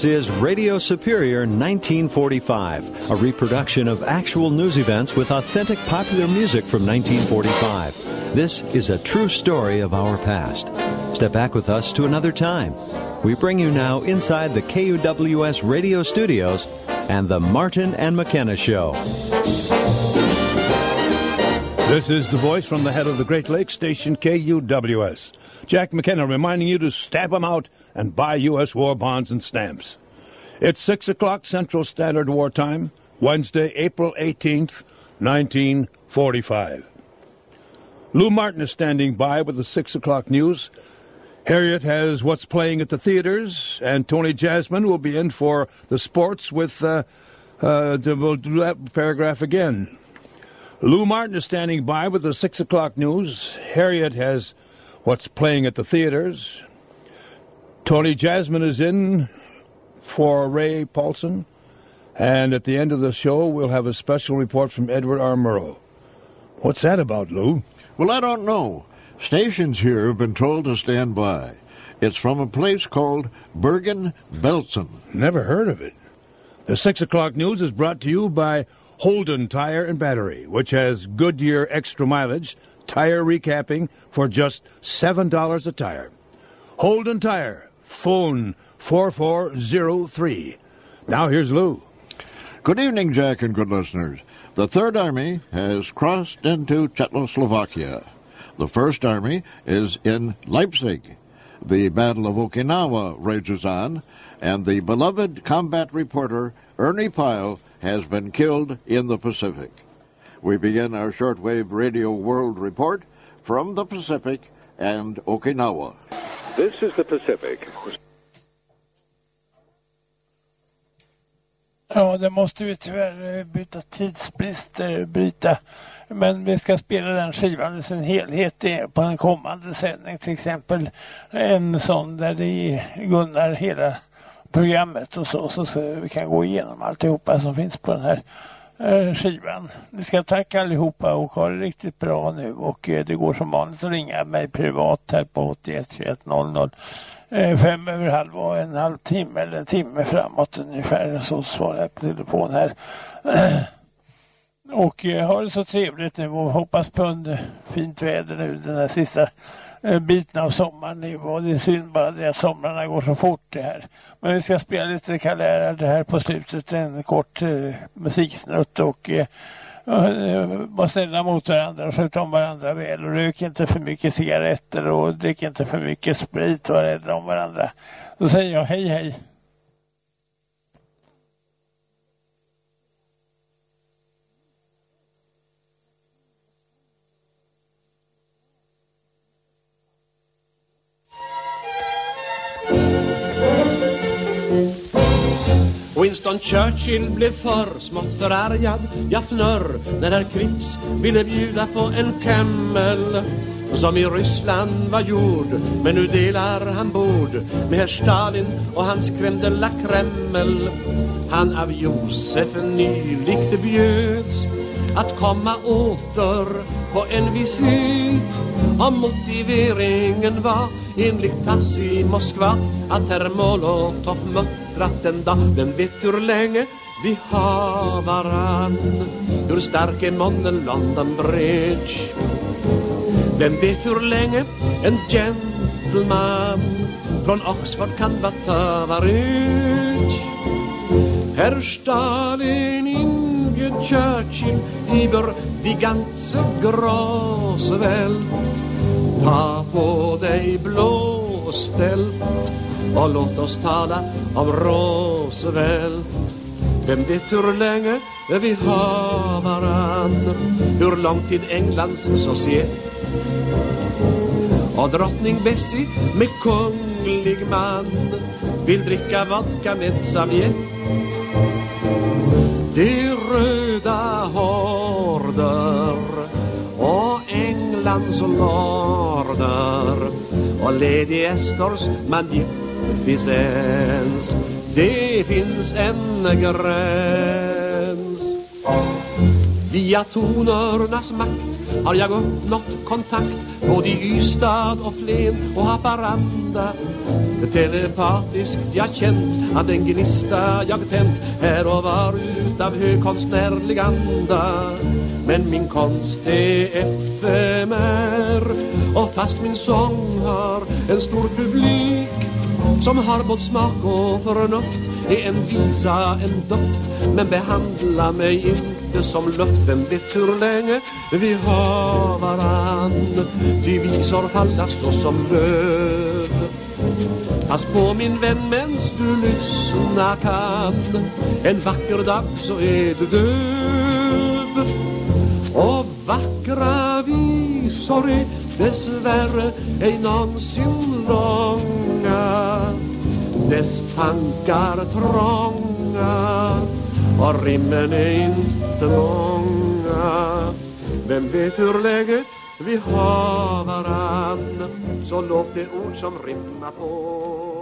This is Radio Superior 1945, a reproduction of actual news events with authentic popular music from 1945. This is a true story of our past. Step back with us to another time. We bring you now inside the KUWS radio studios and the Martin and McKenna Show. This is the voice from the head of the Great Lakes station, KUWS. Jack McKenna reminding you to stab them out and buy U.S. war bonds and stamps. It's 6 o'clock Central Standard War Time, Wednesday, April 18th, 1945. Lou Martin is standing by with the 6 o'clock news. Harriet has what's playing at the theaters, and Tony Jasmine will be in for the sports with, uh, uh, we'll do that paragraph again. Lou Martin is standing by with the 6 o'clock news. Harriet has what's playing at the theaters. Tony Jasmine is in for Ray Paulson. And at the end of the show, we'll have a special report from Edward R. Murrow. What's that about, Lou? Well, I don't know. Stations here have been told to stand by. It's from a place called Bergen Belsen. Never heard of it. The 6 o'clock news is brought to you by Holden Tire and Battery, which has Goodyear extra mileage tire recapping for just $7 a tire. Holden Tire, phone 4403. Now here's Lou. Good evening, Jack and good listeners. The Third Army has crossed into Czechoslovakia. The First Army is in Leipzig. The Battle of Okinawa rages on, and the beloved combat reporter Ernie Pyle has been killed in the Pacific. We begin our shortwave radio world report from the Pacific and Okinawa. This is the Pacific. Ja, det måste vi tyvärr eh, byta tidsbrister, bryta. Men vi ska spela den skivan i sin helhet på en kommande sändning. Till exempel en sån där det gunnar hela programmet och så, så, så vi kan gå igenom alltihopa som finns på den här eh, skivan. Ni ska tacka allihopa och ha det riktigt bra nu och eh, det går som vanligt att ringa mig privat här på 81 21 00 fem över halv och en halv timme eller en timme framåt ungefär så svarar jag på telefon här. Och eh, ha det så trevligt nu och hoppas på en eh, fint väder nu den här sista Eh, biten av sommaren nu och det är synd bara det att somrarna går så fort det här. Men vi ska spela lite Calera det här på slutet, en kort eh, musiksnutt och eh, eh var snälla mot varandra och sköt om varandra väl och rök inte för mycket cigaretter och drick inte för mycket sprit och var rädda om varandra. Då säger jag hej hej. Winston Churchill blev för smått förargad, ja fnörr, när herr Krips ville bjuda på en Camel som i Ryssland var gjord. Men nu delar han bord med herr Stalin och hans crème de la Kreml Han av Josef nyligt bjöds att komma åter på en visit. Och motiveringen var enligt tass i Moskva att herr Molotov skratt en dag Vem vet hur länge vi har varann? Hur stark är månnen London Bridge? Vem vet hur länge en gentleman från Oxford kan vara tavarit Herr Stalin inbjöd Churchill Iber, die ganze Graswelt Ta på dig blå och låt oss tala om Roosevelt. Vem vet hur länge vi har varann Hur lång tid Englands societ. Och drottning Bessie med kunglig man vill dricka vodka med samjet De röda horder och Englands lorder och Lady Estors magnificens. Det finns en gräns. Via tonernas makt har jag uppnått kontakt både i Ystad och Flen och Haparanda. Telepatiskt jag känt att en gnista jag tänt här och var utav högkonstnärlig anda Men min konst är efemär och fast min sång har en stor publik som har både smak och förnuft. Är en visa, en doft men behandla mig inte som luft. Vem vet hur länge vi har varann? Ty visor falla så som löv. Pass på min vän mens du lyssna kan. En vacker dag så är du döv. Och vackra visor är dessvärre ej någonsin långa. Dess tankar trånga och rimmen är inte många. Vem vet hur länge vi har varann? Så låt det ord som rimma på.